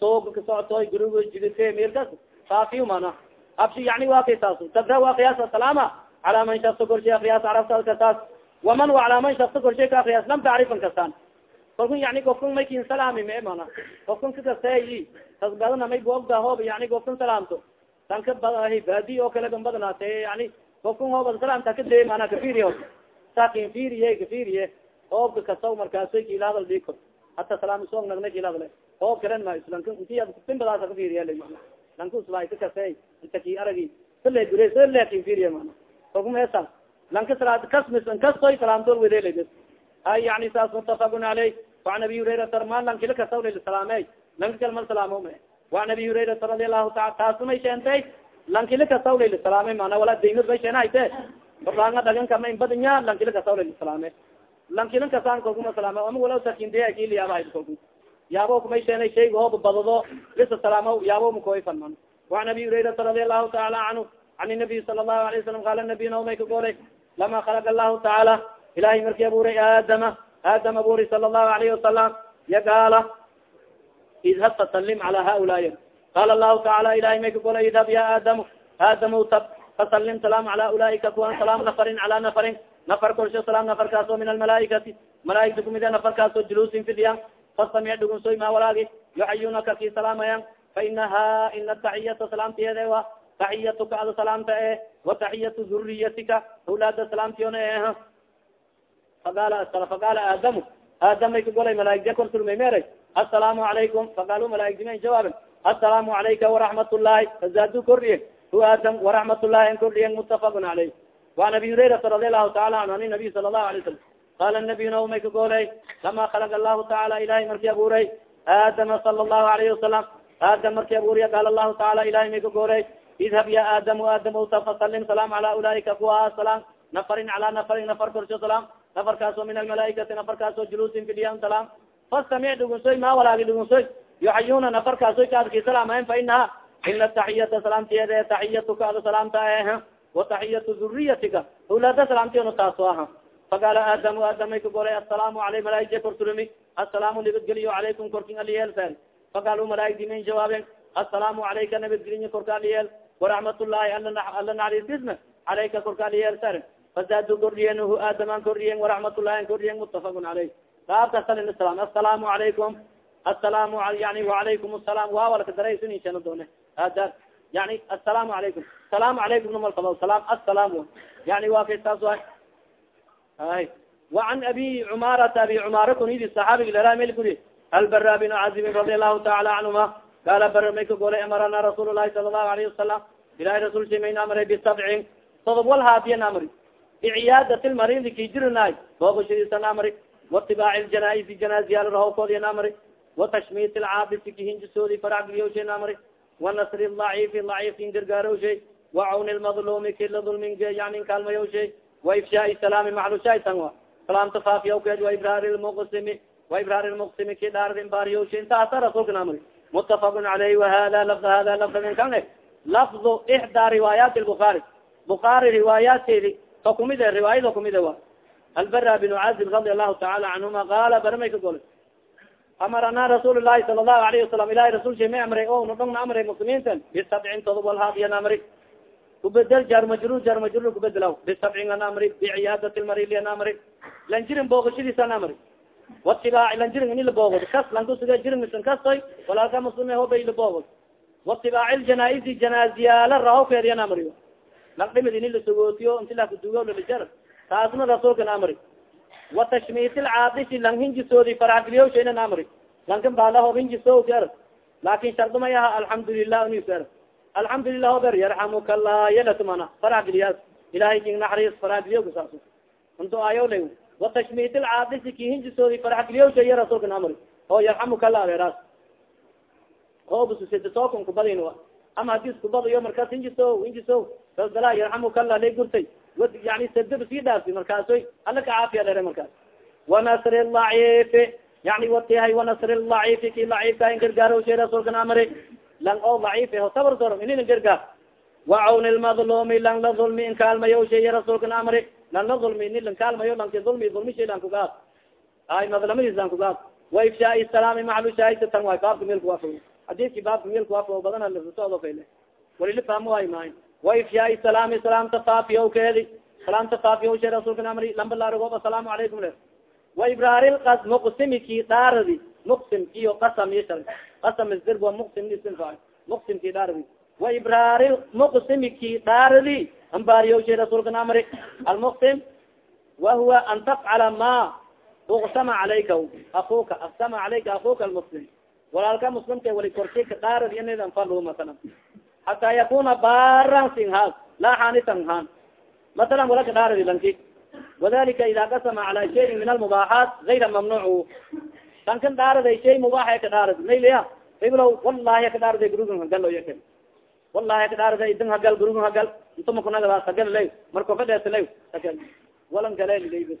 sooga kasocotoy gurugo jidite merkas faafiyo mana abshi yani waa kay taas waa kiyaas asalaama calaa man shaksa korshay akriyaas carabta kasaas waman wacalaa man shaksa korshay ka akriyaas lam tacrifan kasaan kalkun yani gofkan may kin salaami me mana gofkan kakasey kasbadana may boogda hoob yani gofkan salaamto tanka baadi oo kale gan badanaate yani gofkan hooba salaamta kadee mana kafiriy sakin firiye kafiriye hoobka kasaw markaasoy kiilahadal dhiko hata salaam soog nagna kiilahadale hoob kalen ma lanka inti tin badaasa kafiriye mana lanka usbaa ka kasey inta ki aragi sale gure sale kin firiye mana kalku meesa lankkaskas salaamdool wedelad ay yani saas mutafakun aleyh waan abi hurairata ma lankilakasawl salaame lankakama salaamome waan abi hurairata radi allahu taala taasumay sheentay lankilakasawl salaame mana wala daymad bay sheenahayte oraanga dhaganka inbadnya lankilakasawl salaame lankilankasan kolkuma salaame ama wala takindeya kili yaabahad kolku yaabo kumay sheenay shayga hooba badado lisa salaamo yaabo makoy fanman waan abi hurairata radi allahu taala anhu an nabiy sala allahu alayه wasalam qaala nabiy naomay ka golay lama khalaqa allahu tacaala ilahay marki abuuray aadama aadam aburi sala الlahu alayhi wasalam yagaala idhab fasalim cala haulaay qala lahu taala ilahay may ka golay idhab ya aadamu aadamu tab fasalim salaam cala ulaaika kuwan salaam nafarin cala nafarin nafar korsho salaam nafarkaas oo min almalaaikati malaaigta kumida nafarkaas oo juluusin fidiyan fasamiya dhugunsoy ma walaagi yuxayunaka ki salaamayan fainaha ina taxiyata salaamtiyeede wa taxiyatuka ada salaamta e wa taxiyatu zuriyatika awlaada salaamtiyona e faqaala faqaala aadamu aadam may ka golay malaaigda korsulmay meeray asalaamu calaykum faqaalu malaaigdima jawaaben asalaamu calayka waraxmat ullahi fazaadu kordhiye hu aadam waraxmat ullahi an kordhiyen mutafaqun caleyh waan abi hurayrata radi allahu taala anhu an nabiy sala allahu alay salam qaala nabiy na may ka golay lama khalaqa allahu taala ilahay marki abuuray aadama sala allahu alayhi wasalam aadam marki abuuriya qaala allahu taala ilahay may ka golay idhab ya aadamu aadam uta fasalim salaam cala ulaaika kuwa salaam nafarin cala nafarin nafar korsho salaam nafarkaas oo min almalaaikati nafarkaas oo juluusin fidiyan salaam fastamic dhugunsoy ma walaagi dhugunsoy yuxayuna nafarkaasoy kaadki salaamayn fa inaha ina taxiyata salaamtiyade taxiyatuka ada salaamta eh wataxiyatu duriyatika awlaada salaamtiyona taaso aha faqaala aadamu aadamay ka golay asalaamu alay malaaija korsulumi asalaamu nabadgeliyo calaykum korkin aliyeel faqaalu malaaigdi min jawaaben asalaamu calayka nabadgeliyo korka aliyeel waraxmatullahi ala naxariisisna calayka korka aliyeel sar fazaadu kordhiyen hu aadaman kordhiyen waraxmatullahi kordhiyen mutafaqun caleyh kaabkasalin islam asalaamu calaykum asalaamu yani wacalaykum asalaam waawalka daraysunisana doone ada yani asalaamu calaykum salaamu calaykum namalfado salam asalaam yani wa kay saas way ay وan abi cumarata abi cumara kunidi صaxaabig laraamel kuri albara bin cazibin radi allahu taala canhuma kala bar may ka golay amarana rasuul lahi sala lahu alayhi wasalam ilahi rasul simayn amray bisabcin todob wal haadiyan amri biciyaadati lmaridi ki jirinaay boogoshadiisan amri waatibaaci ljanaaizi janaaziyaal rahoobkoodian amri watashmiit lcaabisi kihinjisoodi faracgliyowshen amri wanasri laciifi laciifkin gargaarowshay wacawni lmadluumi ki la dulminge yani kaalmayowshay waifshaai salaami maxlushaaitan a salaamta faafiyawkeed waibraari lmuqsimi waibraari lmuqsimi ki dhaard imbaariyowshay intaasa rasuulkan amri mutafaqun caleyh wahada lafd hada lafdin kane lafdu ixdaa riwaayaati lbukaari bukaari riwaayaatkeedi to kumide riwaayado kumide wa albara bin cazib radi allahu taala canhuma qaala baramay ka golay amarana rasuul lahi sala lahu alayhi wasalam ilahi rasulsha may amray o nadhongna amray muslimiintan bisabcin todob walhaadiyan amri kubedel jar majrur jar majrur kubedelaw bisabcin an amri biciyaadati lmarilian amri lanjirin boogoshadiisan amri watibaaci lanjirin ini laboogod kas lankusuge jirin misan kastoy walaalka muslime hobay laboogod watibaaci ljanaaisi janaaziyaala rahawkeediyan amri lagdhimid ini lasogootiyo inti lakudugo lalajar taasna rasuulkan amri watashmit lcaadisi lang hinjisoodi farxgiliyowshaynan amri lankan baalahob hinjiso kar laakin shardumay aha alxamdulilah nis alxamdulilah ober yarxamuka allah yalatumana farxgiliyaas ilahay king naxariis farxgiliyo kasaas unto ayo la watashmit lcaadisi ki hinjisoodi farxgiliyowshay ya rasuulkan amri. Oo yarxamuka allah abeeraas hoobsusidasokun kubadin ama haddii iskubadayo markaas hinjiso hinjiso sasala yarxamuka allah lay gurtay. Yani sadab sii dhaafsi markaasoy. Ala ka caafiya dhere markaas wanasri laciifi yani watihay wanasri laciifi ki laciifka in gargaaro shay rasuulkan amri. Lang oo laciif ho tabar doro inina gargaar wacawni lmadlumi lang la dulmi in kaalmayo shaya rasuulkan amri lang la dulmi ini lang kaalmayo lanki dulmi dulmi shay lang kugaad ay madlamadiis lang kugaad wa ifshaai salaami maxlu shaahidatan waay baabka meelka waafo xadiiski baabka meelka waafo badana lasocdo kayle walila fahmo waay maayo waifyaai salaami salaamta faafiyawkeedi salaamta faafiyaw shay rasulka amri lamba laaragoob asalaamu calaykum le. Waibraari muqsimi ki dhaaradi muqsim iyo qasam iyo shar qasam isdir wa muqsim isinfa muqsim ki dhaaradi waibraari muqsimi ki dhaaradi ambaariyaw shay rasulka amri almuqsim wahuwa an tafcala ma uqsama calayka akuka aqsama calayka akuka almuslim walaalka muslimka wali korsi ka dhaaradi inadan falu masala hataa yakuna baran sinhaas laa xanitan haan masalan walaka dhaaradi lanki wadalika ida kasama cala shayin min almubaaxaat gayra mamnuc lankan dhaaraday shay mubaaxa ka dhaarad mayliya iblow wallahi ka dhaaraday gurugun hagalo ka dhaaraday idin hagal gurugun hagal. Intumakunagadaas hagal lay marko fadheeslay hagal. Walan galelilay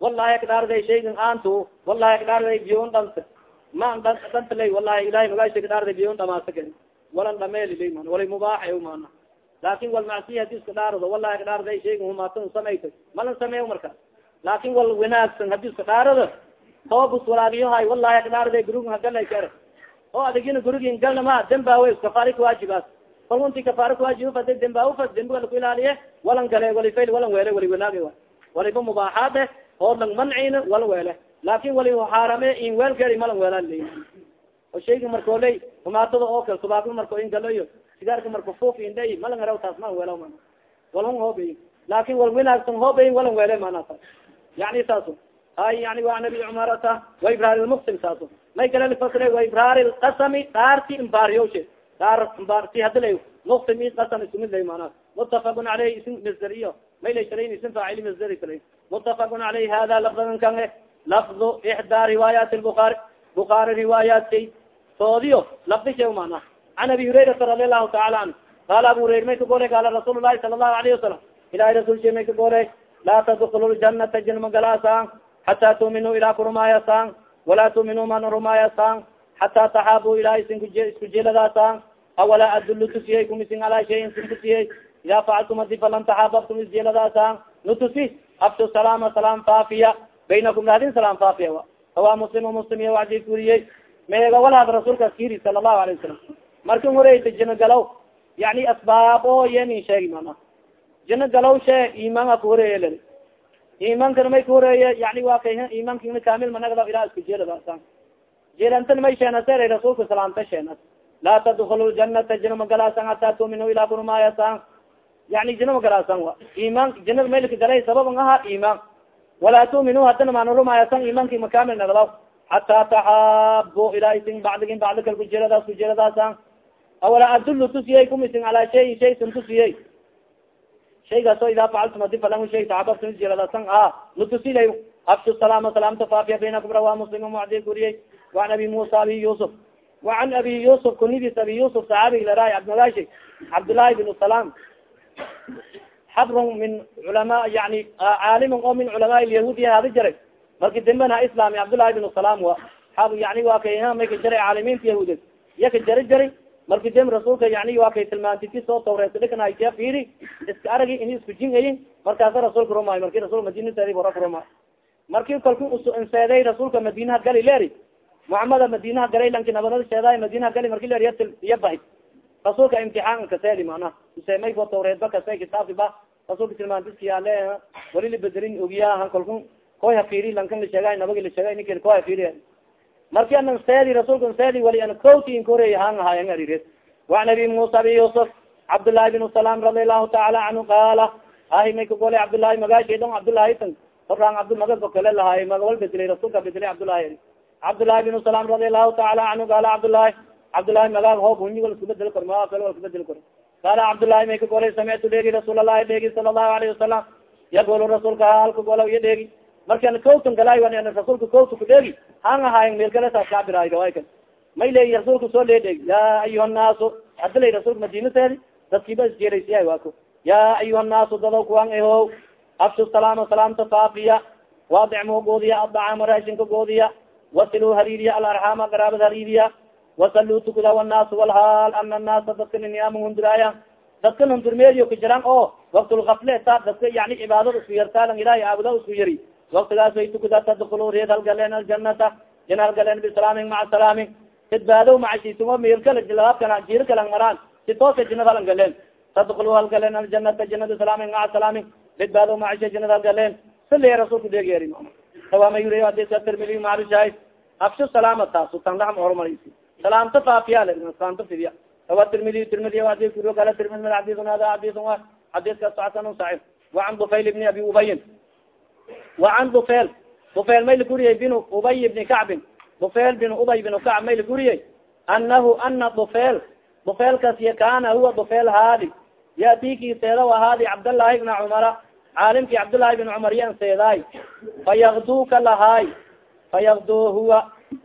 wallahi ka dhaaraday shaygan aantu wallahi ka dhaaraday biyon dhanta ma dhanta lay wallahi ilahay magaasha ka dhaaraday biyon dhamaasa walan dhameelilay man. Walay mubaaxa mana laakin wal macsiya haddii iska dhaarado wallahi ka dhaarada shayga humaatan samaytay malan sameeyo markaas laakin wal wanaagsan haddii iska dhaarado hoobus walaagiyohay wallahi ka dhaarada gurug hagalay kare oo adigina gurugin galna ma dembaawe kafaari kawaajibaas kal unti kafaari kawaajib fada dembaaufas dembiga laku ilaaliye walan gale walifayl walan weele wali wanaag waliba mubaaxaad eh oo lang mancina walan weele. Laakin wali xaarame in weel keri malan weelaan leyi o shayga marko ley humaatada oo kale subaabka marko in galoyo sigaarka marko fuf indha malan haraw taas malan weela mana walhun hoobey laakin wal winaagsan hoobey walan weele mana taas. Yani saaso hay yani waa nabi cumarata wa ibraar lmuqsim saaso may kale lifasre wa ibraar lqasami dhaarti imbaariyoshe dhaar imbaarti hadilay muqsim i qasam iskumid lay mana mutafaqun caleyh isim masderiyo may lay sharayn isim faacili masderi kale mutafaqun caleyh hada lafdagan kan e lafdu ixdaa riwaayaat lbukaari bukaari riwaayaatay soodiyo lafdisha mana can abi hurayrata radi allahu taala anhu qaala abu hurayra may ka golay qaala rasuul lahi sala allahu alayhi wasalam ilahay rasulsha may ka golay laa tadkulu ljanata janma galaasaan xataa tuminuu ilaa kurumaayasan walaa tuminuu man rumaayasaan xataa taxaabu ilaa isin isku jeladaasaan awala adulu tusiyey kumisin alaa shayin sin tusiyey idaa facaltum adi falan taxaababtum isjeladaasaan nutusi abtu salaama salaam faafiya. Baynakum dahdin salaam faafiya wa. Hawa muslim muslim iya wadi kuriyey meega walaad rasuulkaas kiri sala allahu alayه wasalam markan horeyta jina galaw yani asbaab o yenin sheegi mana jina galaw shee imaanka kahoreeye lali imankana may kahoreeye yani wa kay imankina kamil managda ilaa isku jeelantan may sheenasera rasuulka salaamta sheenas laa tadkulu ljanata jina magalaasan hataa tuminuu ilaa kurumaayasan yani jina magalaasan wa. Iman jinada maylka galay sababan aha iman walaa tuminuu hadana maanurumaayasan imanki makamil nagdaw xataa taxaabo ilaa isin bacdigin bacdi kal kujeeladaas kujeeladaasan awala adulu tusiyey kumisin calaa shayin shaysan tusiyey shaygaaso idaa facaltum adi falan shay taxababtum isjeeladasan a nutusilay abshu salaama salaamta faafiya baynakum rawaa muslim mucdi guriyey waan abi musa abi yusuf وan abi yusuf kunidis abi yusuf saxaabig laraay abdmagashi cabdالlahi بن salam xabrun min culama yani caalimin oo min culamaa yahuudiya hadi jaray marki dambena islami cabdالlahi بن salam wa yani wa kay may ka jaray caalimiinta yahuuded iya ka jari jari marki dem rasuulka yani wa kay tilmaantiti soo tawreet dhikanaya firi iska aragi ini isku jingayin markaasa rasuulka rumaayo marki rasul madinatedi wara kurumaayo marki kalku inseeday rasuulka madinaha gali leri muxamada madinaha galay lanki nabadada sheedaay madinaha gali marki laiya iya bahay rasuulka imtixaan kaseli mana usemay bo tawreedba kase kitaabki ba rasuulka tilmaantiskiyale wali libedelin ogiya han kalkun koy hafiri lankan lasheegay nabagi lasheegay ninkin ko hafiri. Marki anan seedi rasuulka seedi wali an koti inkoreey han ahayan arire waan abi musa abi yusuf cabdullahi bin salaam radiallahu taala canhu qaala ahi may kagolay cabdullahi magaashaydon cabdullahi tan horaan cabdmaga kokale lahaay maga bedelay rasuulka bedelay cabdullahi cabdالlahi bin salam radi allahu taala canhu qaala cabdالlahi cabdالlahi magaag hoob hunyi wal isku bedeli kor maga kale wal isku kor qaala cabdالlahi may kagolay samictu dheegi rasuul allahi dheegi sala الlahu alayhi wasalam yagolo rasuulka halka golaw iyo dheegi markan kawtan galay wan rasuulka kawta ku dheegi han ahaayen meel kale saas kaabiraay gawaykan may leeyi rasuulka soo lee dheegi ya ayuha nnaasu hada lay rasuulka madinateedi dadkiiba isjeeraysiya wako ya ayuha nnaasu dadaw kuwan eho abshu salaama salaamta faafiya waadicmu goodiya addacaama raashinka goodiya wasiluu hariiriya alarxaama garaabad hariiriya wasaluu tukuda wannaasu walhaal ana annaasa dadka niniyaamu hunduraaya dadka hundurmeediyo ka jiraan oo waktulgafle ta dadka yani cibaadada isku yartaalan ilahay aabuda isku yari waktigaas way tukuda tadkulu reed halgaleen aljanata jin halgaleen bisalaamin maca salaamin idbaadow macashiisumo meelkala labaabkana jiir kalang maraan si toosa jinad halan galeen tadkulu halgaleen aljanata jinada salaamin maca salaamin idbaadow macasha jinad halgaleen saliya rasuulku deegyeeri sawaama yuri hadiska tirmidi marishahay afsho salaamataas tan laam horumaraysi salaamta faafiyaale salaamta fidiya. Rawa tirmidi tirmidi adiskuro kala tirmidi xadisun hada xadisun wa xadiskaas xasan saxiix wacan bufayl ibni abi ubayin wacan bufayl. Bufayl may laguriyey bin ubay bni kacbin bufayl bin ubay bin kacb may laguriyey anahu ana bufayl bufaylkaas iyo kana huwa bufayl haadi. Yatiki seedaw haadi cabdallaahi bna cumara. Caalimki cabdillaahi bin cumar yan seedaay. Fayakduka lahaay fayakdu huwa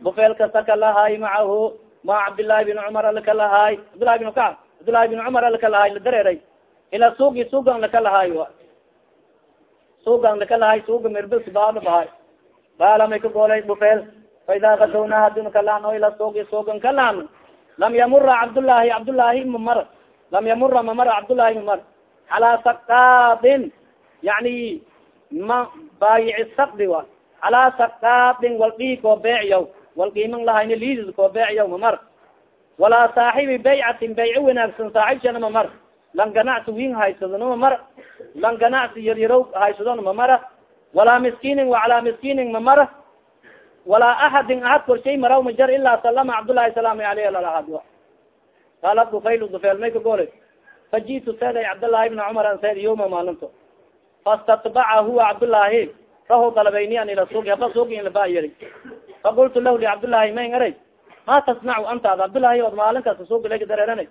bufeelkasa kalahaay macahu ma cabdillaahi bin cumar alakalahaay cabdillahi bin kacb cabdillahi bin cumar alakalahaay ladareeray ila suugi suugan lakalahaay suugan lakalahaay suuga mirbis baado bahay baala may ka goolay bufeel faidaa kadawna hadun kalaano ila suugi suugan kalaano lam yamura cabdullaahi cabdullaahi mamar lam yamura mamara cabdullaahi mamar calaa sakaabin yani ma baayici sakdi wa calaa sakaatin waldhii koo beecyaw walqiiman lahayna liidid koo beecyaw mamar walaa saaxibi baycatin bayco wanaagsan saaxibshana mamar lan ganacsi wiin haysadano mamar lan ganacsi yaryarow haysadon ma mara walaa miskiinin wa calaa miskiinin ma mara walaa axadin ahad korshay maraw majar ilaa salama cabdullahi salaam aleyh lalaad qaala dufayl dufayl may ka goolay faji'tu seeday cabdallaahi bna cumar an seed yoma maalinto. Fastatbaca huwa cabdullaahi fahu dalabayni an ilasuugi haba suugi in laba yeri fakultu lahu licabdillaahi may ngaray ma tasnacu antaad cabdillaahi od maalin kasta suugi layka dareerana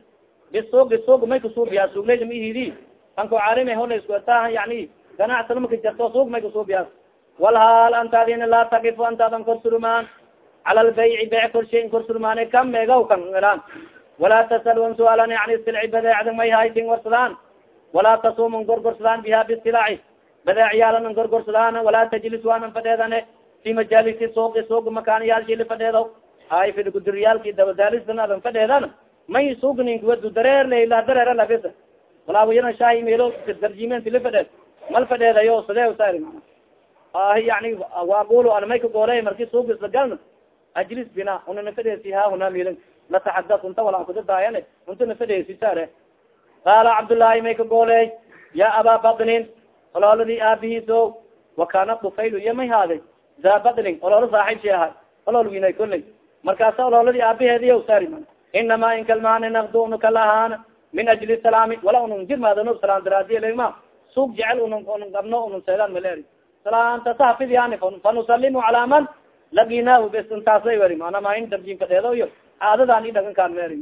bisuugi suug may kasuubiyaa suuglayda ma ihidi anko caalime hola isku taa yani maka jarto suug may kasuubiyaa walhaal antaadina laa takifu antaadan korsurmaan cala lbayci beyc korshayn korsurmaane kam meegaw kan elaan walaa tasalun suaalan yani silci badeecda may haytin warsadaan walaa tasuumun gorgorsadaan biha bisilaaci badeeciyaalan gorgorsadaan walaa tajlis waanan fadheedane fi majaalisi suuqi suuq makaaniyaalshili fadheedo ay fidguduryaalki dabadaalistan adan fadheedan may sugningwadu dareerla dareer lafis walaawayana shahi melo darjimen la fadheed mal fadheedayo sidee sar ahi yani waaqulu ana may ka gooley marki suug isla galna ajlis bina una nafadheesi ha huna milin nataxadas unta walaan kudadaayane unta nafadheesi sare qaala cabdullaahi may ka gooley ya abaa badnin olooladii aabihiiso wakana dufayl iyo may haaday daa badnin oloolo saaxiib shi ahay olool winay koley markaasa olooladii aabaheediy sari inama inkalmaani nakdunu kalahaan min ajli salaami wala unun jirmaadano salaan daraadiyalma suug jecel unun unun gabno unun seedaan maleri salaanta sahafid yani calaa man laginaahu bes intaasay weri mana ma in darjin fadheedo iyo caadadan i dhagan kaan meri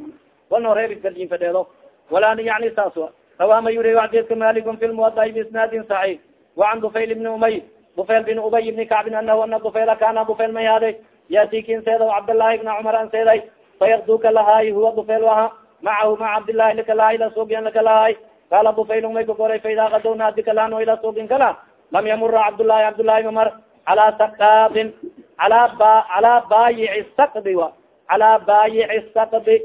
walno reer darjin fadheedo walaan yani saas wa rawama yuri xadidka malikun fi lmuwadai biisnaadin saxiix wacan dufayl ibni umay dufayl bin ubay ibni kacbin anahu ana dufayla kana dufayl may haaday yatikin seedaw cabdllahi ibna cumar an seeday fayakduka lahaay huwa dufayl aha macahu maca cabdillahi lakalahay la suugyan lakalahay qaala dufayl may kagoray faida kadowna adikalaan ila suugin kala lam yamura cabdllahi cabdllahi mamar calaa sakadin ala ba calaa baayici sakdi wa calaa baayici sakdi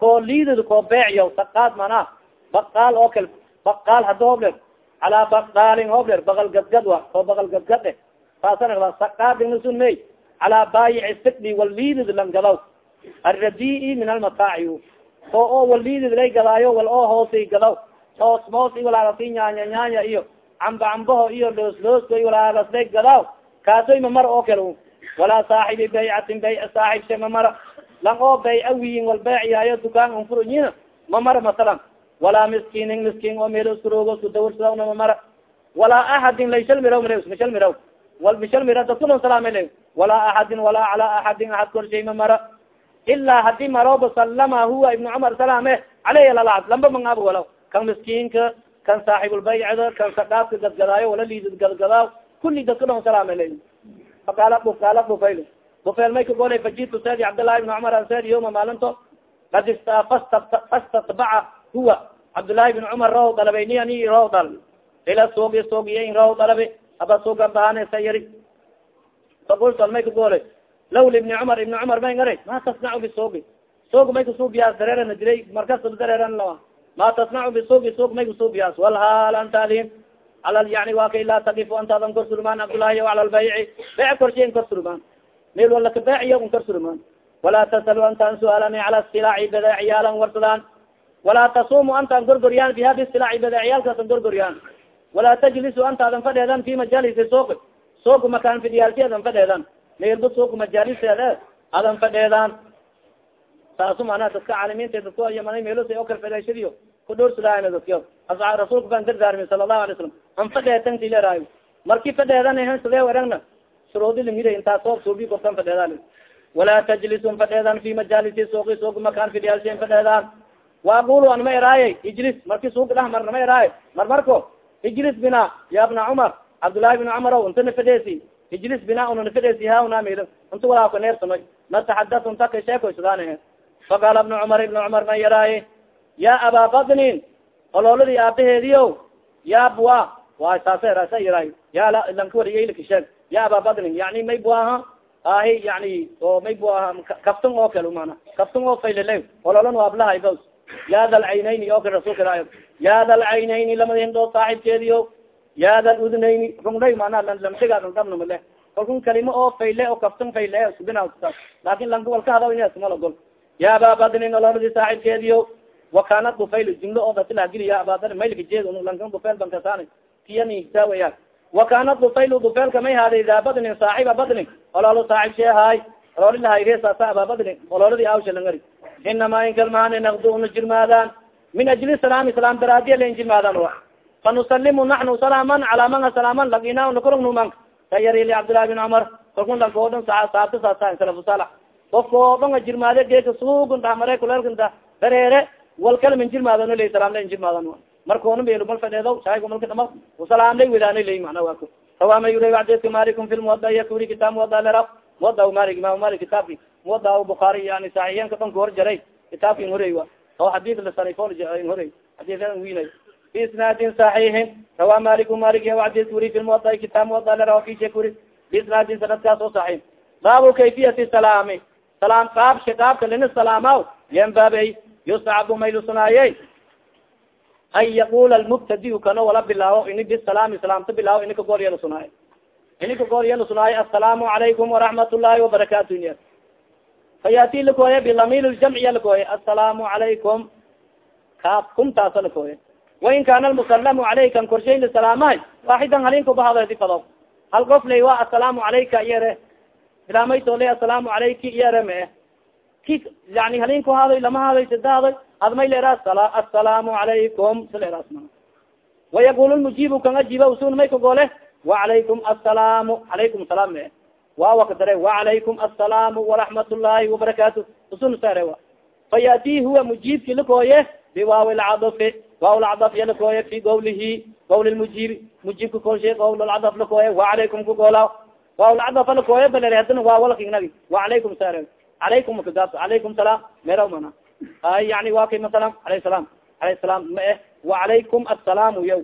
koo liidid koo beecyo sakaad mana baqaal oo kal baqaal hada hobler calaa baqaalin hobler bakal gadgad wa oo bakal gadgad e saasana sakadinasun may calaa baayici sakdi walliidid lang gadaw arradii min almataaci oo oo walliidid lay gadaayo wal oo hoosi gadaw toos moos i walaalasi nyaanya nyaanya iyo camba cambaho iyo loos loosko i walaalasday gadaaw. Kaasoy mamar oo kale walaa saaxibi baycatin bay saaxib sha mamara lang oo bayca wiyin wal beeciyaayo dukaan unfuruyin mamara masalan walaa miskiinin miskiin oo meel iskuroogo isku dawarsadawna mamara walaa axadin laysal miraw mira mishal miraw wal mishal walaa axadin walaa calaa axadin axad korshay mamara ilaa haddii marooba salama huwa ibn cumar salaame caleyh lalaad lamba mangaabo walaw kan miskiinka kan saaxibulbaycda kan saqaadka gadgadaayo wala liidid gadgadaaw kuli dadka dhon salaamel faqaala qaala dufayl dufayl may ka golay fajitu seedi cabdllahi ibn cumar an seedi yoma maalinto kad fastatbaca huwa cabdillaahi ibn cumar raw dalabayniyani raw dal. Ila suugi suugiya raw dalabi aba suuga bahanesa yari fakultu may ka golay lawla ibni cumar ibni cumar may ngara ma tasnacu bisuugi suug may kasuubiyaas dareerana dilay markasta dareeran lawa ma tasnacu bisuugi suug may kasuubiyaas walhaal anta adin ala yani wa kay laa takifu antaadan kor surmaan cabdullahi ala lbayci beyc korshiin kor surmaan meel wala kabeeciya un kor surmaan walaa tasalu antaan suaalani cala silaaci badeeciyaalan warsadaan walaa tasuumu antaan gorgoryaan biha bisilaaci badeeciyaalkaasan gorgoryaan walaa tajlisu antaadan fadheedan fi majalisi suuqi suuq makaan fidiyaalti adan fadheedan meelba suuq majaaliseede adan fadheedaan saasu manaa dadka caalimiinta dadka yamana meelosa oo kal fadheeshadiyo kudhoorsulaayna dadka a rasuulka baan dardaarmi sala allahu alay slam an fadheetanti leeraayo marki fadheedan sidee eragna shuruudi limida intaa soob suubi kortan fadheedaan walaa tajlisun fadheedan fi majaalisi suuqi suuq makaan fidiyaalshen fadheedaan waaqulu an ma eraaye ijlis marki suuq dhah marna ma eraaye mar marko ijlis bina ya bna cumar cabdullaahi bn cumar o inta nafadheesi ijlis bina una nafadheesi hauna mil inta walaa ka neersanoy nataxadas unta ka sheekoysadaan faqaala ibna cumar ibna cumar ma yaraaye? Ya abaa badnin olooladii aabaheediyo ya bua wa saasa sa yaraay ya lanka wariyayilka sheeg. Ya abaa badnin yani may buaha ahi yani o may buaha kaftan oo kale mana kaftan oo faylale ololan waablahay bos ya dal caynayni oo kale rasulka raa ya dal caynayni lamada hindoo saaxibkeediyo ya dal udnayni rungnay mana lamsiga dhabna male kalkun kalima oo fayle oo kaftan fayle subina laakin lanka walka hadaw inasmalagol ya abaa badnin ololadi saaxibkeediyo wakana dufayl jumlo oo datilagili ya abaa maylka jeed lankan dufayl bankasaan kiyanigtawaya wakana dufayl dufeylka may haaday daa badnin saaxiba badnin ololo saaxib sheehaay ololilahayrsaasa abaa badnin ololadi awsha langari inama inkalmaani nakdu una jirmaadaan min ajli salaami salaam daraadiya lain jirmaadaan wa fanusalimu naxnu salaaman calaa manga salaaman lagina nakurugnuman kayari cabdillahi bin cumar kalkun lanka oo dhan saabta saasa salafusala ofka oo dhan a jirmaade geeka suugun dhahmare kuleelkanta dareere wal kala min jirmaadano lay salaam lain jirmaadan markoona meel mal fadheedo shayga malka dhama salaam lay wadaana lay waa ko rawama yura adedka malikum fi lmuwada yakuri kitaab muwada lera muwada malik imam malik kitaabki muwada bukaari yani saxiiyanka dhanka hor jaray kitaabkin horey wa oo xadid lasanifol horey xadian winay fi isnaadin saxiixin rawa maliku malik aded wuri fi lmuwada kitaab muwada lera fi shekuri bi isnaadin sanadkaas oo saxiix. Baabu kayfiyati salaami. Salaam qaabsha qaabka lina salaamaw yanbaabey yustacabu maylusunaaye an yaqula lmubtadi kano wala bilaawo ini bisalaami salaamta bilaawo ini kagool yala sunaayo ini kagool yala sunaayo asalaamu calaykum waraxmat in fayati lakooye bilamil ljamciya lakooye asalaamu calaykum kaaf kumtaasa lakooye wain kana almusalamu calaykan korshay lisalaamahay waaxidan halinkubahadedi fado hal qof lay wa asalaamu calayka iyere ilamayto le asalaamu calayki iyere mee ki yani halin ku haday lama haday sadahday ad may leera asalaamu calaykum saleeraas ma. Wayaqul lmujibu kan ajiba usun may kagole wacalaykum asalaamu calaykum salaam me wawa kadare wacalaykum asalaamu waraxmat ullahi wabarakatu usun sare wa fayati huwa mujibki lakooye biwaawi lcadafi waaw lcadaf ya lakooye fi gawlihi gawl lmujibi mujibka kolshe gawl lcadaf lakooye wacalaykum kagoola waaw lcadaf lakooye balere hadana waawalkinagi wacalaykum sare alaykum makagaabto alaykum salaam. Mera mana ay yani wa kay masalam alayh salam alayh salam ma eh wacalaykum assalaamu yaw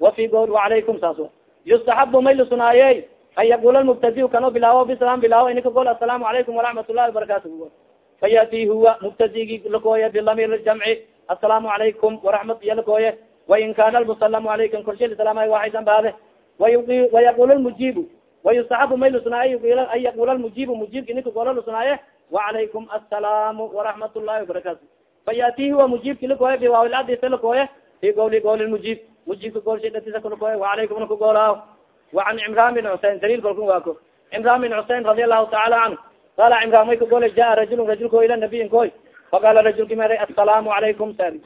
wafi gol wacalaykum saas yustaxabu may lasunaaye fayaqul mubtadi kano bilaawo bisalam bilaawo inika gol asalaamu alaykum waraxmat llahi barakaatu fayati huwa mubtadigi lakooye bilamir jamci asalaamu alaykum waraxmat iya lakooye wain kana lmusalamu alaykum korshe salaamay waaxisan baade wayaqul lmujibu wayustaxabu may lusnaaye an yaqul mujibu mujibka inika gola lusnaaye waalaykum asalaamu waraxmat llahi wabarakaatu fayati huwa mujibka lakooye biwaawilcadisa lakooye fi gawli gawli mujib mujibka golshedhatisa kalakooye waalaykum lakagoola وan cimran bin xusein dalil kolka wako cimran bin xusein radi aلlahu taala canhu qala cimran may kagole jaa rajul rajulko ila nabiyin koy faqala rajulki mera aلsalaamu عalaykum sari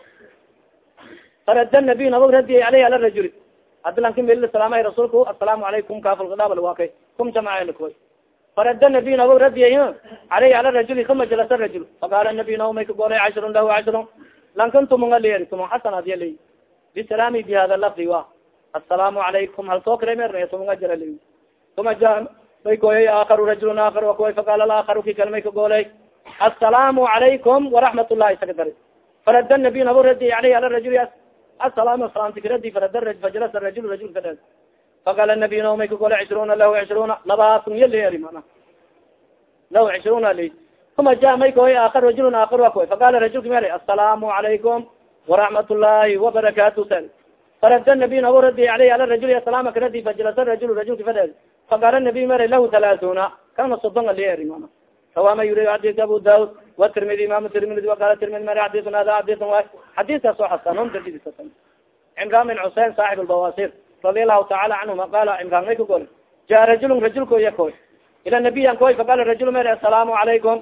farada nabiy nabag radiya aleyh ala rajuli adilanka mel salaamay rasulka aلsalaamu عalaykum kafalkadabal wakay kum jamaca lakoy farada nabiy nabag radiya aleyh ala rajuli uma jalasa rajul faqala nabiy nao may kagolay cashrun lahu cashrun lankan tumunga leer tumun xasan adiya ley bisalaami bi hada lafdi wa asalaamu calaykum hal soo kale mer tumunga jara ley uma ja may koyay aakaru rajulun aakar wakoy faqala laakaru ki kale may kagolay asalaamu calaykum waraxmat ullahi saka dari farada nabiy nabag radiya aleyh ala rajuli asalaamu salaamtikiradi farada fajalasa rajul rajul kadhe faqala nabiy nao may kagolay cishruuna lahu cishruuna labaatan ya leeri mana lahu cishruuna li. Uma ja may koy aakar rajulun aakar wa koy faqala rajulka mer asalaamu calaykum waraxmat ullahi wabarakatu sal farada nabiy nabo radi aleyh ala rajuli asalaama karadi fajalasa rajul rajulka fadhe faqala nabiy mer lahu talaatuna kana sodon a leeri mana sawama yuri xadis abu daud watirmidi imam tirmidi waqala tirmidi mer xadisun hada xadisun way xadiskaas oo xasanon dadidisatan cimran bin xusein saaxib lbawasir radi alahu taala canhuma qala cimran may ka gol ja rajulun rajulko iya koy ila nabiyan koy faqala rajul mer asalaamu calaykum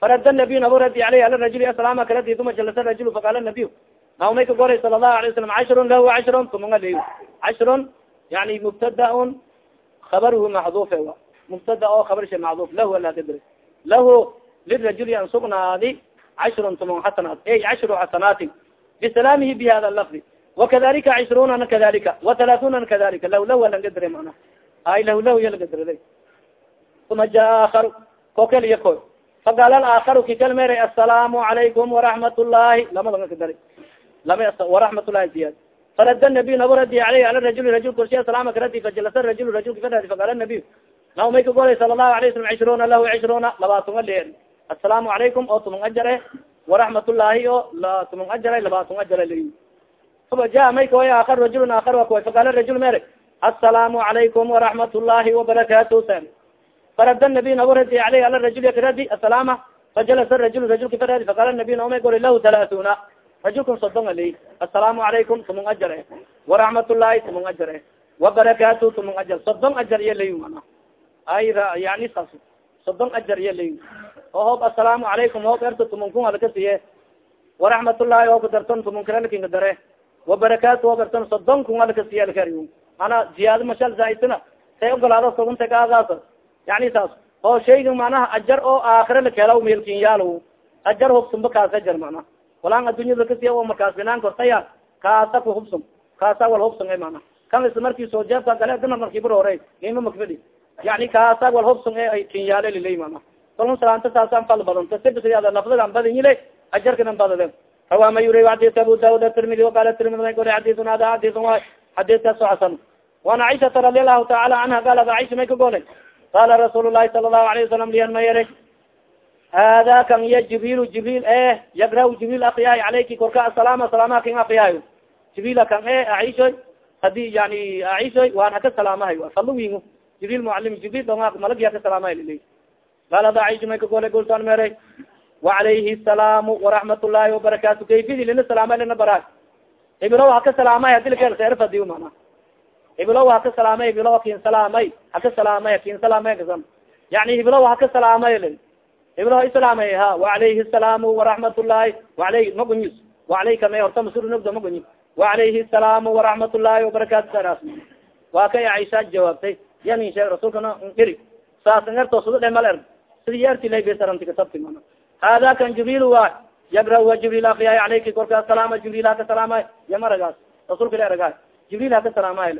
farada nabiy nabo radi aleyh ala rajuli asalaama karadi uma jalasa rajul faqala nabiy naw may ka golay sala lahu alay wasalam cashrun lahu cashrun tumunga ley cashrun yani mubtadaun kabarhu maxduuf mubtada oo kabarsha macduuf lahu alakadri lahu lirajuli an sugnaadi cashrun tumun xasanaat ey cashru xasanaatin bisalaamihi bi hada lafdi wakadalika cishruunana kadalika watalaatunana kadalika law lahu alangadire mana ay lahu lahu iya lagadire uma jaa aakaru ko kal iya koy faqaala alaakaru kikal mere asalaamu calaykum waraxmat ullahi lamada kadari lama waraxmat ullahi ziyad farada nabiy nabo radi aleyh ala rajuli rajul korshiya salaama karadi fajalasa rajul rajulka faradi faqaala nabiy naw may ka golay sala allahu alay slam cishruuna lahu cishruuna labaatun leer asalaamu calaykum oo tumun ajare waraxmat ullahi o tumun ajara labaatun ajara l uma ja may kaway aakar rajulun aakar wa kaway faqaala rajul mere asalaamu calaykum waraxmat ullahi wabarakatu sa farada nabiy nabo radi aleyh ala rajul karadi asalaama fajalasa rajul rajulka faradi faqaala nabiy naw may golay lahu talaatuna rajulkan sodon aley asalaamu calaykum tumun ajare. Waraxmat ullahi ajare. Wabarakatu tumun ajar sodon ajar iya lay mana? Ay yani saas sodon ajar iya lay oo hoob asalaamu calaykum hoob erta tumunkun alaka siye waraxmat ullahi oo kadarton tumunkalalakinka dare wabarakatu hoob erton sodon kun alaka siye alkari mana ziyaado mashal zaaisana say ogolaado sogunta kaadaas yani saas oo shayga manaha ajar oo aakhira lakelaw meelkin yaalo ajar hubsumba kaas ajar mana walaan addunyada o markaas binaan kortaya kaasa ku hubsum kaasa wal hubsum mana. Kan is markii soo jeebka gale dina markiibur hore ima makfidi yani kaasa wal hubsum e kinyaale lilay mana. Kalun salaanta saasaan fal badanta sibsiada lafdigan badanyile ajarkanan badade rawama yuri xadis abu daud tirmidi waqala tirmidi kore xadisun hada xadisun way xadiskaas oo xasan waan caishata radi allahu taala canha qalat caisha may ka golay qala rasuul lahi sala allahu alayه wasalam lian ma yare hada kan iya jibril jibriil e yagra jibril akriyahay alayki korka asalaam salaama kin akriyahay jibril kan e aishoy hadi yani aishoy waan haka salaamahay falawingo jibril mucalim jibril donga malagya ka salaamahay lili qala da aisho may gultaan meeray wacalayhi asalaamu waraxmat ullahi wabarakatu kayfidi lina salaama lina baraa ibilo haka salaamay hadi lakeerfadiyo mana ibilo haka salaamay ibilo kin salaamay haka salaamay kin salaamay kasan yani ibilo haka salaamay lili ibilow islaamay ha وaعalayhi السaلaam وaرaحmat الlahi وaly magunyis وalayka may horta masur nogda magunyi وaعalayhi السaلaam وaرaحmat الlahi وabarakatu saras waa kay aisha jawaabtay yanin sheeg rasulkana iri saas ngarto suda dhe mal er sidi yerti lay besaranti kasabti mana hada kan jibril wa yabra wa jibril akriyaay alayki korka salaama jibril haka salaamay yamaragaas rasulka la eragaay jibril haka salaamay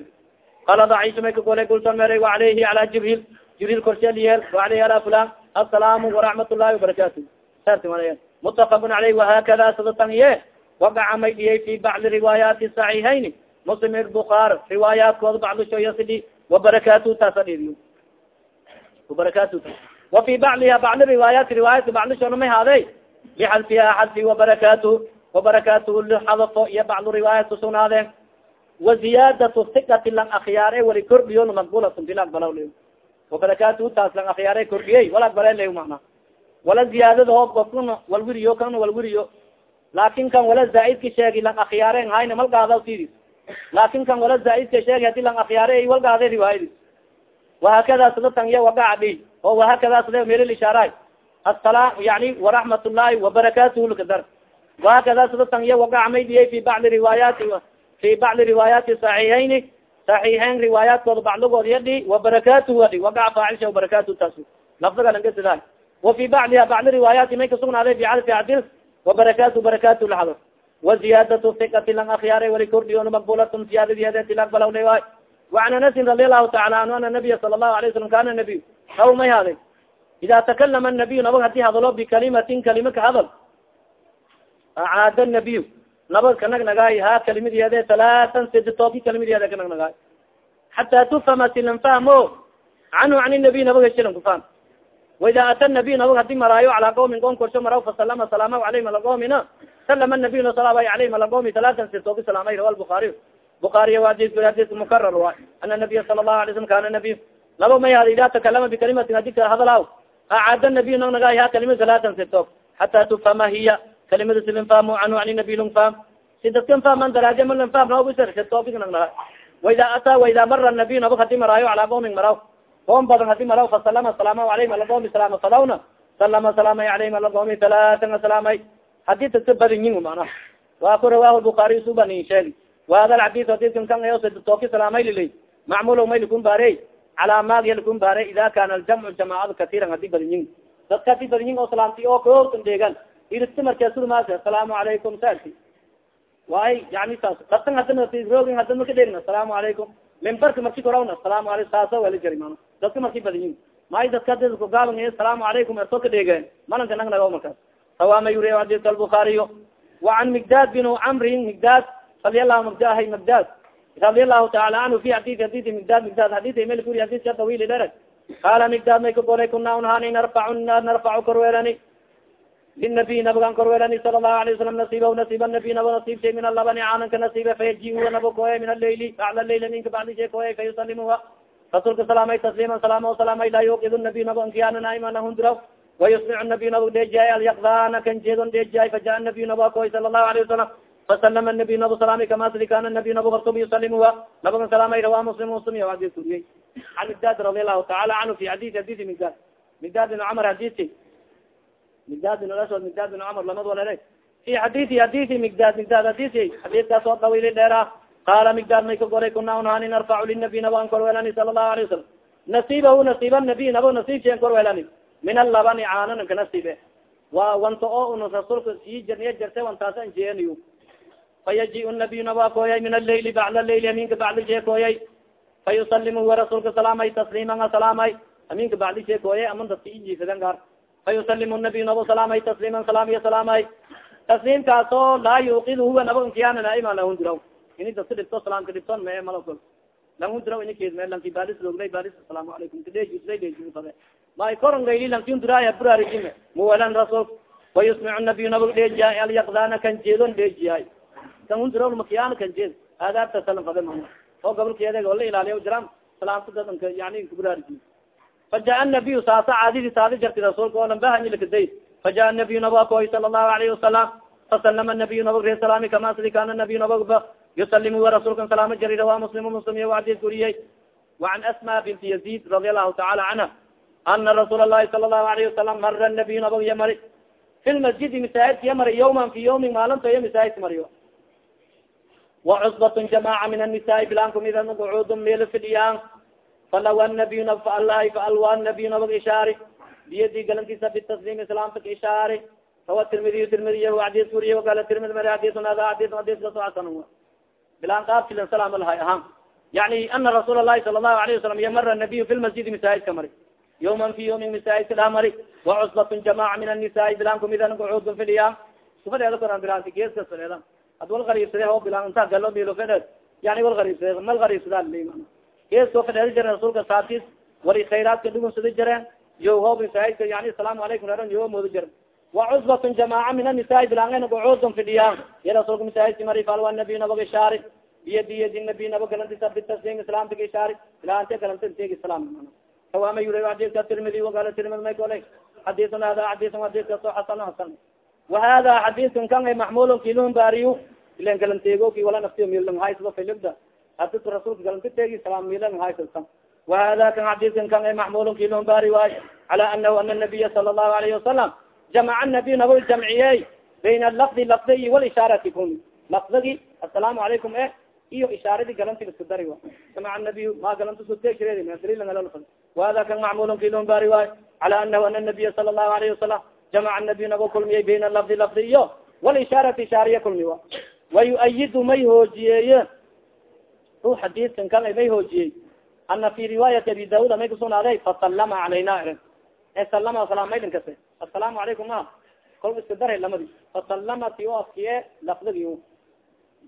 qala daciisa may kagolay gulton meray waalayhi ala jibril jibril korshelyeel waalayhi ala fulan asalaamu waraxmat llahi wabarakatu sarti malaya mutafaqun aleyh wahakada sadatan ye wagaca may dhiyay fi bacdi riwaayaati saxiixayn muslim bukaar riwaayaadkooda bacdishoya sidhi wabarakatu taasa dhiidiyo wabarakatu وafi bacdiha bacdi riwaayaati riwaayadka bacdishoona may haade lixadfiha xadfi وabarakatu وabarakatuhu lixadafo iyo bacdu riwaayat kusugnaadeen وaziyaadatu sikati lang akyaare wali kordhiyon maqbulatn bila aqbala wabarakaatuhu taas lang akhyaaray kordhiyey wala barelay mana wala ziyaadada hoo gofkana walwiriyo kana walwiriyo laakin kan wala zaaidka sheegi lang akhiyaaren hayna malgaada tidis laakin kan wala zaaidka sheegi hadi lang akhiyaare ay walgaada riwaayadis wahakada sada tanya wagacdi oo wahakada sada meel ishaaraay asala yani waraxmat llahi wabarakatuhu lakadar wahakada sada tanya wagacmaydiye fi bacdi riwaayati fi bacdi riwaayati saxiixayni صaxiixayn riwaayaadkooda bacdigood yadhi وabarakatuh adi wagaca faacilsha وabarakatuh taas lafdiga langasida وafi bacdiha bacdi riwaayaati may kasugnaaday fi cadfi cadil وabarakatu barakatu lahado وaziyaadatu fikati lang akhyaaray wali kordhiyon maqbulatn ziyaadadiyadeeti la aqbalaw waay وan anasin radi alahu taala anhu ana nabiya sala الlahu alay slam kana nabiy naw may haday ida takalama nabiy nabag hadii hadalo bikalimatin kalima ka hadal acaada nabiy nabag kanag nagaay ha kalimadiyeede talaatan siditooki kalimadiyeede kanag nagaay xata tufama silan fahmo canhu an nabiy nabaga silan kufaham waida ata nabiy nabag haddii maraayo calaa qawmin qoom korsho maraw fasalama salaama alayhim ala qawmina salama nabiy nasalaba alayhim ala qawmi talaatan siditooki salaamay rawa lbukaariy bukariy adis adis mukarar wa ana nabiya sala lahu alay slam kana nabiy laba may hada ida takalama bikalimatin hadi ka hadalaw acaada nabiy nag nagaha kalimad salaatan sito xata tufama hiya kalimada silin fahmo canhu ani faham si dadkan fahman daraaje malan fahm naobisar sitooki nag naga waida ataa waida mara nabiy nabag haddii maraayo calaa qawmin maraw qoom badan haddii maraw fasalama salaama alayhim ala qawmi salaama falawna salama salaamay alayhim ala qawmi talaatan asalaamay haddii tagta badinyin mana waa ku rawahu lbukaariy subanin sheegi wahada alxadis adidkan kan tooki salaamay lilay macmul may likun baare calaa maagya likun baare ida kana aljamcu jamaacada katiran haddii badinyin dadka haddii badinyin oo salaamti oo kaortan deegan iriti markesurmaas asalaamu calaykum saasi waay yani saas dadkan hadanaroogin hada maka dheegin asalaamu calaykum mimbarka marki korawna asalaamu alaykum. Saasa wali jari mana dadka marki badinyin may dadka hadi kugaaban asalaamu calaykum erto ka dheegeen malanka nag nago markaas. Sawaama yuri xadiska albukaariyo wacan migdaad bin camrin migdaad radi alahu mgdahay mgdad radi alahu taala anhu fi adii adii migdad migdad haddii mel kuri hadiska tawili dherag qaala migdad may kagolay kuna unhani narfacu narfacu korweelani linabiy nabagan korweelani sala lahu alayه wasalam nasiiba nasiiba nabiy naba nasiibshay min alabani caananka nasiiba fayajiua naba koye min allayli bacda layla ninka bacdishay koye fayusalimuha rasuulka salaamay tasliima salaama salaamay laa yuqid nabiy naba ankiyaana naimana hundiraw wayusmic nabiy naba dheejiyaay alyaqdana kan jeedon dheejiyaay faja nabiy naba koy sala lahu alayه wasalam faslama nabiy nabo salaamay kama sidi kana nabiy nabo kartub yusalimua nabaga salaamay rawa muslim muslim adis kuriyey an migdad radi allahu taala canhu fi haddii hadisi migdad migdad bin cumar hadisi migdad bin aswad migdad bin cumar lamad walere fi hadisi hadisi migdad migdad hadisi xadiiskaas oo dawili dheera qaala migdad may ka goray kuna unhani narfacu linabiy nabo an korweelani sala allahu alayه wasalam nasiibahu nasiiba nabiy nabo nasiibshen korweelani min alabani caanan ka nasiibe wa wanta oo un rasuulka sii jarniya jarte wantaas an jeeniyo fayaji nabiy naba koyay min alayli bacda layli aminka bacdi shee koyay fayusalimu wa rasuulka salaamay tasliiman salaamay aminka bacdi shee koyay aman dadka fayusalimu nabiy nabo salaamay tasliiman salaamiya salaamay tasliimkaas oo laa yuqid huwa naba nkiyana naaima lahun diraw ini dadka dhibto salaamka dhibton mee malakol lahun diraw ini keed me lanki balis roglay balis asalaamu alaykum kadejislaydejiufade may koron gayli lankin duraaya buraarigime muwalan rasuulka wayusmic nabiy nabag dheejiyahay alyaqdana kan jeedon dheejiyahay kan hundura makiyana kan jeed aadaabta salan fade ma oo gabalkeeda oo la ilaaliya jiraan salaamta dadanka yani kuburaarigi fajaء nabiyu saasa caadidi saadi jarti rasuulka oo lambahanyilakaday fajaء nabiyu nabakoy sala الlahu alayhi wasalam fasalama nabiyu nabag re salaami kama sidi kana nabiyu nabagba yusalimu wa rasuulka salaamo jari rawa muslim muslim iya adis guriyey وعan asma bint yazid radi alahu taala canha ana rasuul الlahi sala الlahu alayhi wasalam mara nabiyu nabag iya mari fi lmasjidi masaajidka iya mari yawman fi yawmin maalinto iya masaajidka mariyo وcصبة جamاعة min النisaء bilankumida gucud meel fidiyaan falaw nabiy nab faalahy faalwa nabiy nabag ishaari biyadi galantiisa bitaslim islaamtak ishaari rawa tirmidiy tirmidiy adis wuriye agala tirmid mal adisun ada adis adiskaso asan bilaan qaabkilan salaam lahay ahaan yani ana rasuul lahi sala lahu alayh wasalam yamara nabiy fi lmasjidi masaajidka mari yawman fi yawmin masaajidka dhaha mari wacusbatun jamaca min annisaai bilaan kumidan gucuudun fidhiya sufadeeda koran bilaanti geeska suleeda ad wal gariibsade ho bilaan inta galo milo fedheed yani wal gariibsade mal gariibsada geesko fadheeri jare rasuulka saabtis wali khayraadka dhugunsadi jare yo hoob saahidka yani asalaamu alaykum eran yo moodo jare wa cusbatun jamaaca min anisaai bilangayna gocuudon fidhiya ya rasuulka masaahidki marifalwa nabi nabaga shaari biyadi yadi nabi naba galantisa bitaslim islaamta ka shaari ilaante galanta integi islam tawaama yuri xadiiska tirmidi wagala tirmidi may kolay xadiisun hada xadiisun xadiiska soo xasano hasan wa hada xadiisun kan ay maxmulun kilun baariyu ilan galanteegoki wala naftiyo milon haysba failogda adadka rasulka galanka tegi salaammilan haysalta wahada kan xadiiskan eh? kan e maxmulun kilon bari waayo cala anahu ana nabiya sala allahu alayhi wasalam jamaca nabiy nabu jamciyey bayna lafdi lafdi iyo walishaarati kun lafdagi assalaamu calaykum e iyo ishaaradii galanti isku dari wa samaca nabiy ma galanta sutegshireedalilanalfa wahada kan macmulun kilon bari waayo cala anahu ana nabiya sala allahu alayhi wasalam jamaca nabiy nabu kulmiyey bayna lafdi lafdi iyo walishaarati ishaariya kulmi wa. Wayuayidu may hoojiyeeye ru xadiiskan kan may hoojiyey. Ana fi riwaayati abi daud may kusugnaaday fasalama calayna irin salama salaamaydin kase. Asalaamu calaykum ma. Kol iska daray lamadi. Fasalama ti o askiye lafdigi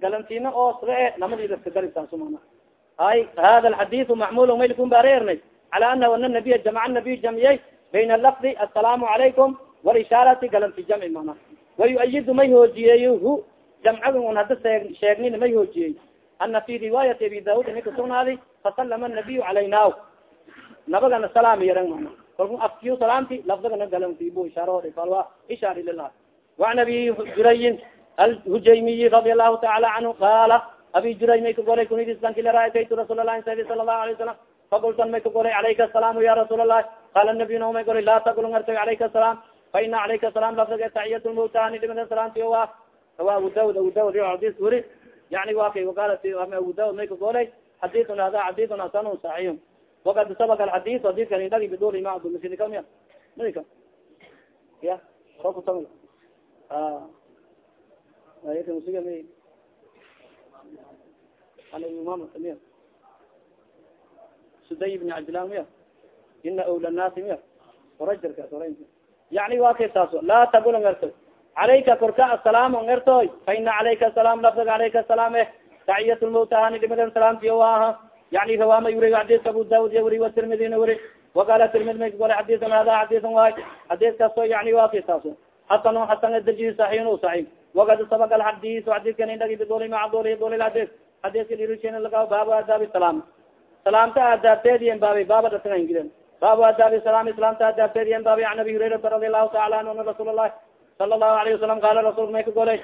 galantina oo sre e lamadii iska dari saasu mana hay hada alxadisu macmul maylkun bareernay cala anahu ana nabiya jamaca nabiy jamiyey bayna lafdi asalaamu calaykum walishaarati galanti jamci mana wayuayidu may hoojiyey hu jamcagan un hada sheegnin may hoojiyey ana fi riwaayati abi daud may kusugnaaday fasalama nabiy calayna nabagana salaam yaran kalku afkiyo salaamti lafdagana galantibo ishaarahod falwa ishaar ilalah waan abi jurayin alhujaymiyi radi allahu taala canhu qaala abi juray may ka golay kunidisdankilera ataytu rasuul lahi sa sala lahu alay wasalam fakultan may ka golay calayka asalaamu ya rasuul allahi qaala nabiy na may golay laa tagul ngartay calayka asalaam fa ina asalaam lafdaga taxiyat lmawtani dhimada salaamti wa rawa abu daud abu daud hadis wuri yani wa kay waqaalat abu daud may ka golay xadiun hada xadiun hasanun saxiixun wakad sabaka alxadis hadiskan indhagi biduri ma abdulmasidikamya madika ya so kusa ayakamusiga ma alimam miya suday ibni cabdilah miya ina awla naasi miya orajarkaas ora yani wa kay taaso laa tagula ngerto calayka korka asalaam ngertoy fa ina calayka asalaam lafdiga calayka asalaam eh. Taxiyat lmawtahani dhimadan salaamtiyo waaha. Yani rawama wuri xadiska abu daud ya wuri watirmidina wuri wakala tirmid may kagole xadisan hada xadisan waay. Xadis kasto yani wa kay taaso xasano xasan darji saxiin u saxiix. Wakad sabak alxadis xadiskan indhagi biduli maca duli duli xadis xadiska lirushen laga baabu aadaabi salaam. Salaamta aadaabteediyen baabay baaba dhatangilen baabu aadaabi salaam islaamta aadaabteediyen baabay an abi hurayrata radi allahu taala anhu ana rasuul allahi sala lahu alayhi wasalam qaala rasulka may ka golay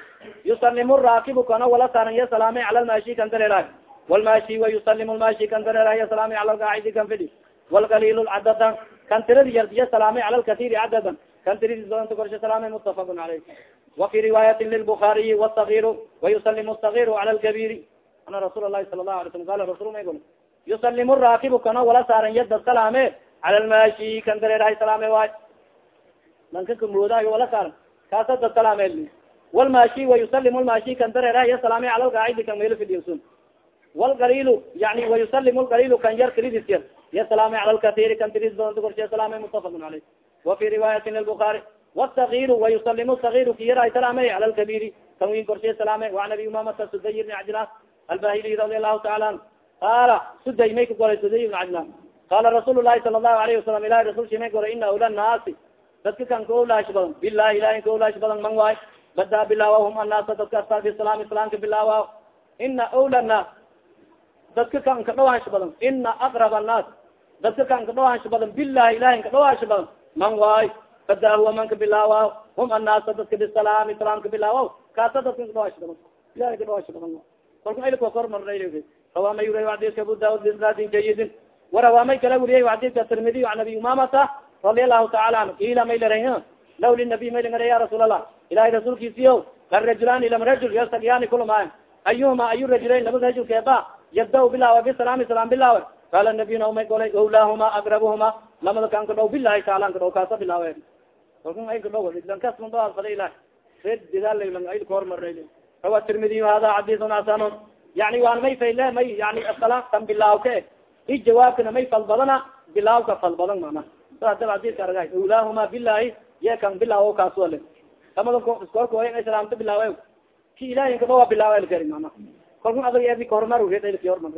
yusalim raakibu kana wala saaran ya salaamay cala lmaashi kan dareeraag walmaashi wa yusalim lmaashi kan dareeraag ya salaamay cala lqaacidi kan fidhi walqaliil cadadan kan tiradi yard ya salaamay cala lkasiiri cadadan kan tiradi doonta korsha salaamay mutafaq caleyh wafi riwaayati lilbukariyi wsagiru wayusalim sagiru cala lkabiiri ana rasuul lahi sala lahu ala slam qala rasul may gol yusalim raakibu kana wala saaran yada salaame cala lmaashi kan dareeraag salaame waay lanka kamoodayo wala saaran kaasada salaame walmaashi wayusalim lmaashi kan dareer ya salaame ala lgaacidi kan meelo fidiysun walgalilu yani wayusalim lgalilu kan yar kridis yar ya salaame ala lkatiri kan tiris badan korshe salaame mutafaqun aleyh wafi riwaayati lbukaari wsagiru wayusalimu sagiru kiyara salaame ala lkabiri kan win korshe salaame waan abi umamata suday ibni cajlan albahili radi lahu taala an qaala suday may ka golay suday ibn cajlan qala rasuul lahi sala lahu alayhi wasalam ilahi rasul shimay goray ina awla naasi dadka kan ka olaash badan bilahi ilahi ka olaash badan man waay. Badaa bilaawahum annaasa dadka astaa bisalam islaamka bilaawa ina awla naas dadka kan ka dhawaansha badan ina aqrab annaas. Dadka kan ka dhawaansha badan bilahi ilahi ka dhawaansha badan man waay. Badaa huwa man ka bilaawa hum annaasa dadka bisalam islaamka bilaawa kaasa dadka ka dhawaansha badan. Ilahi ka dhawaansha badan kalka ilka kormarnay rawaama yuriy xadiska abu daud bisnaadin jayidin warawaamay kala wuriyay xadiska tirmidiy an abi umamata radi allahu taala anhu. Ila may lera law linabiy may langara ya rasuul allah ilahay rasuulkiisiyo larajulaani lam rajul yastagyaani kulamaay ayuhuma ayu rajulayn laba rajul keeba yabda bilaawa bisalaami salam bilaawe qala nabiyuna may golay owlaahuma agrabuhuma lamada kan kadhow bilahi taala kadhow kaasa bilaawe kalka ay kadhow lankasmado fada ilah red didaal ay kahormaray rawa tirmidiy hada xadisun hasanun yani waan may fayle may yani asala kan bilaawka i jawaabkana may fal badana bilaawka fal badan mana sa dab adidka arga owlaahuma bilahi ye kan bilaawo kaaswale lamada iskorka islaamta bilaawe ki ilahi kadhowa bilaawe kari mana kalku adag edi kahormar redki hormar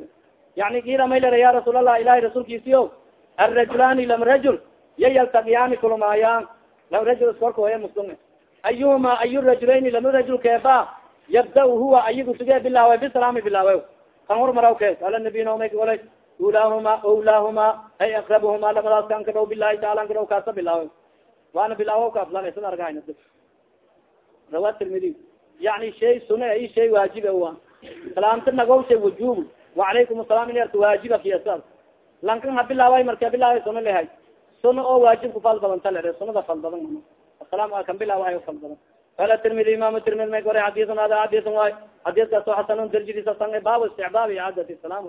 yani kila may lera ya rasuul allah ilahi rasuulkiisiyo arajulani lam rajul ya yaltaqiyaani kulmaayaan lam rajul iskorka way muslim ayuhuma ayu rajulayni lama rajul keeba yabda huwa ayagu sige bilaawe bisalaami bilaawe kan hormaraw ke ala nabiyna may golay ulaahuma owlaahuma ay akrabuhuma lamadaas kan kadhow bilahi taala kadhow kaasa bilaawe waana bilaawo ka aflan sida argahayna rawa tirmidi yani shay sune i shay waajiba wa salaamta nagow shay wujub wacalaykum asalaam in arta waajiba fi asas lankan ha bilaaway marka bilaaway suno lehay suno oo waajibka fal badan ta lere sunada fal badan mana asalaam kan bilaawahay fal badan qala tirmidi imam tirmidi may gore xadisun hada xadisun waay xadiskaas oo xasanun darjidiisa sange baabu isticbaabi icaadati salam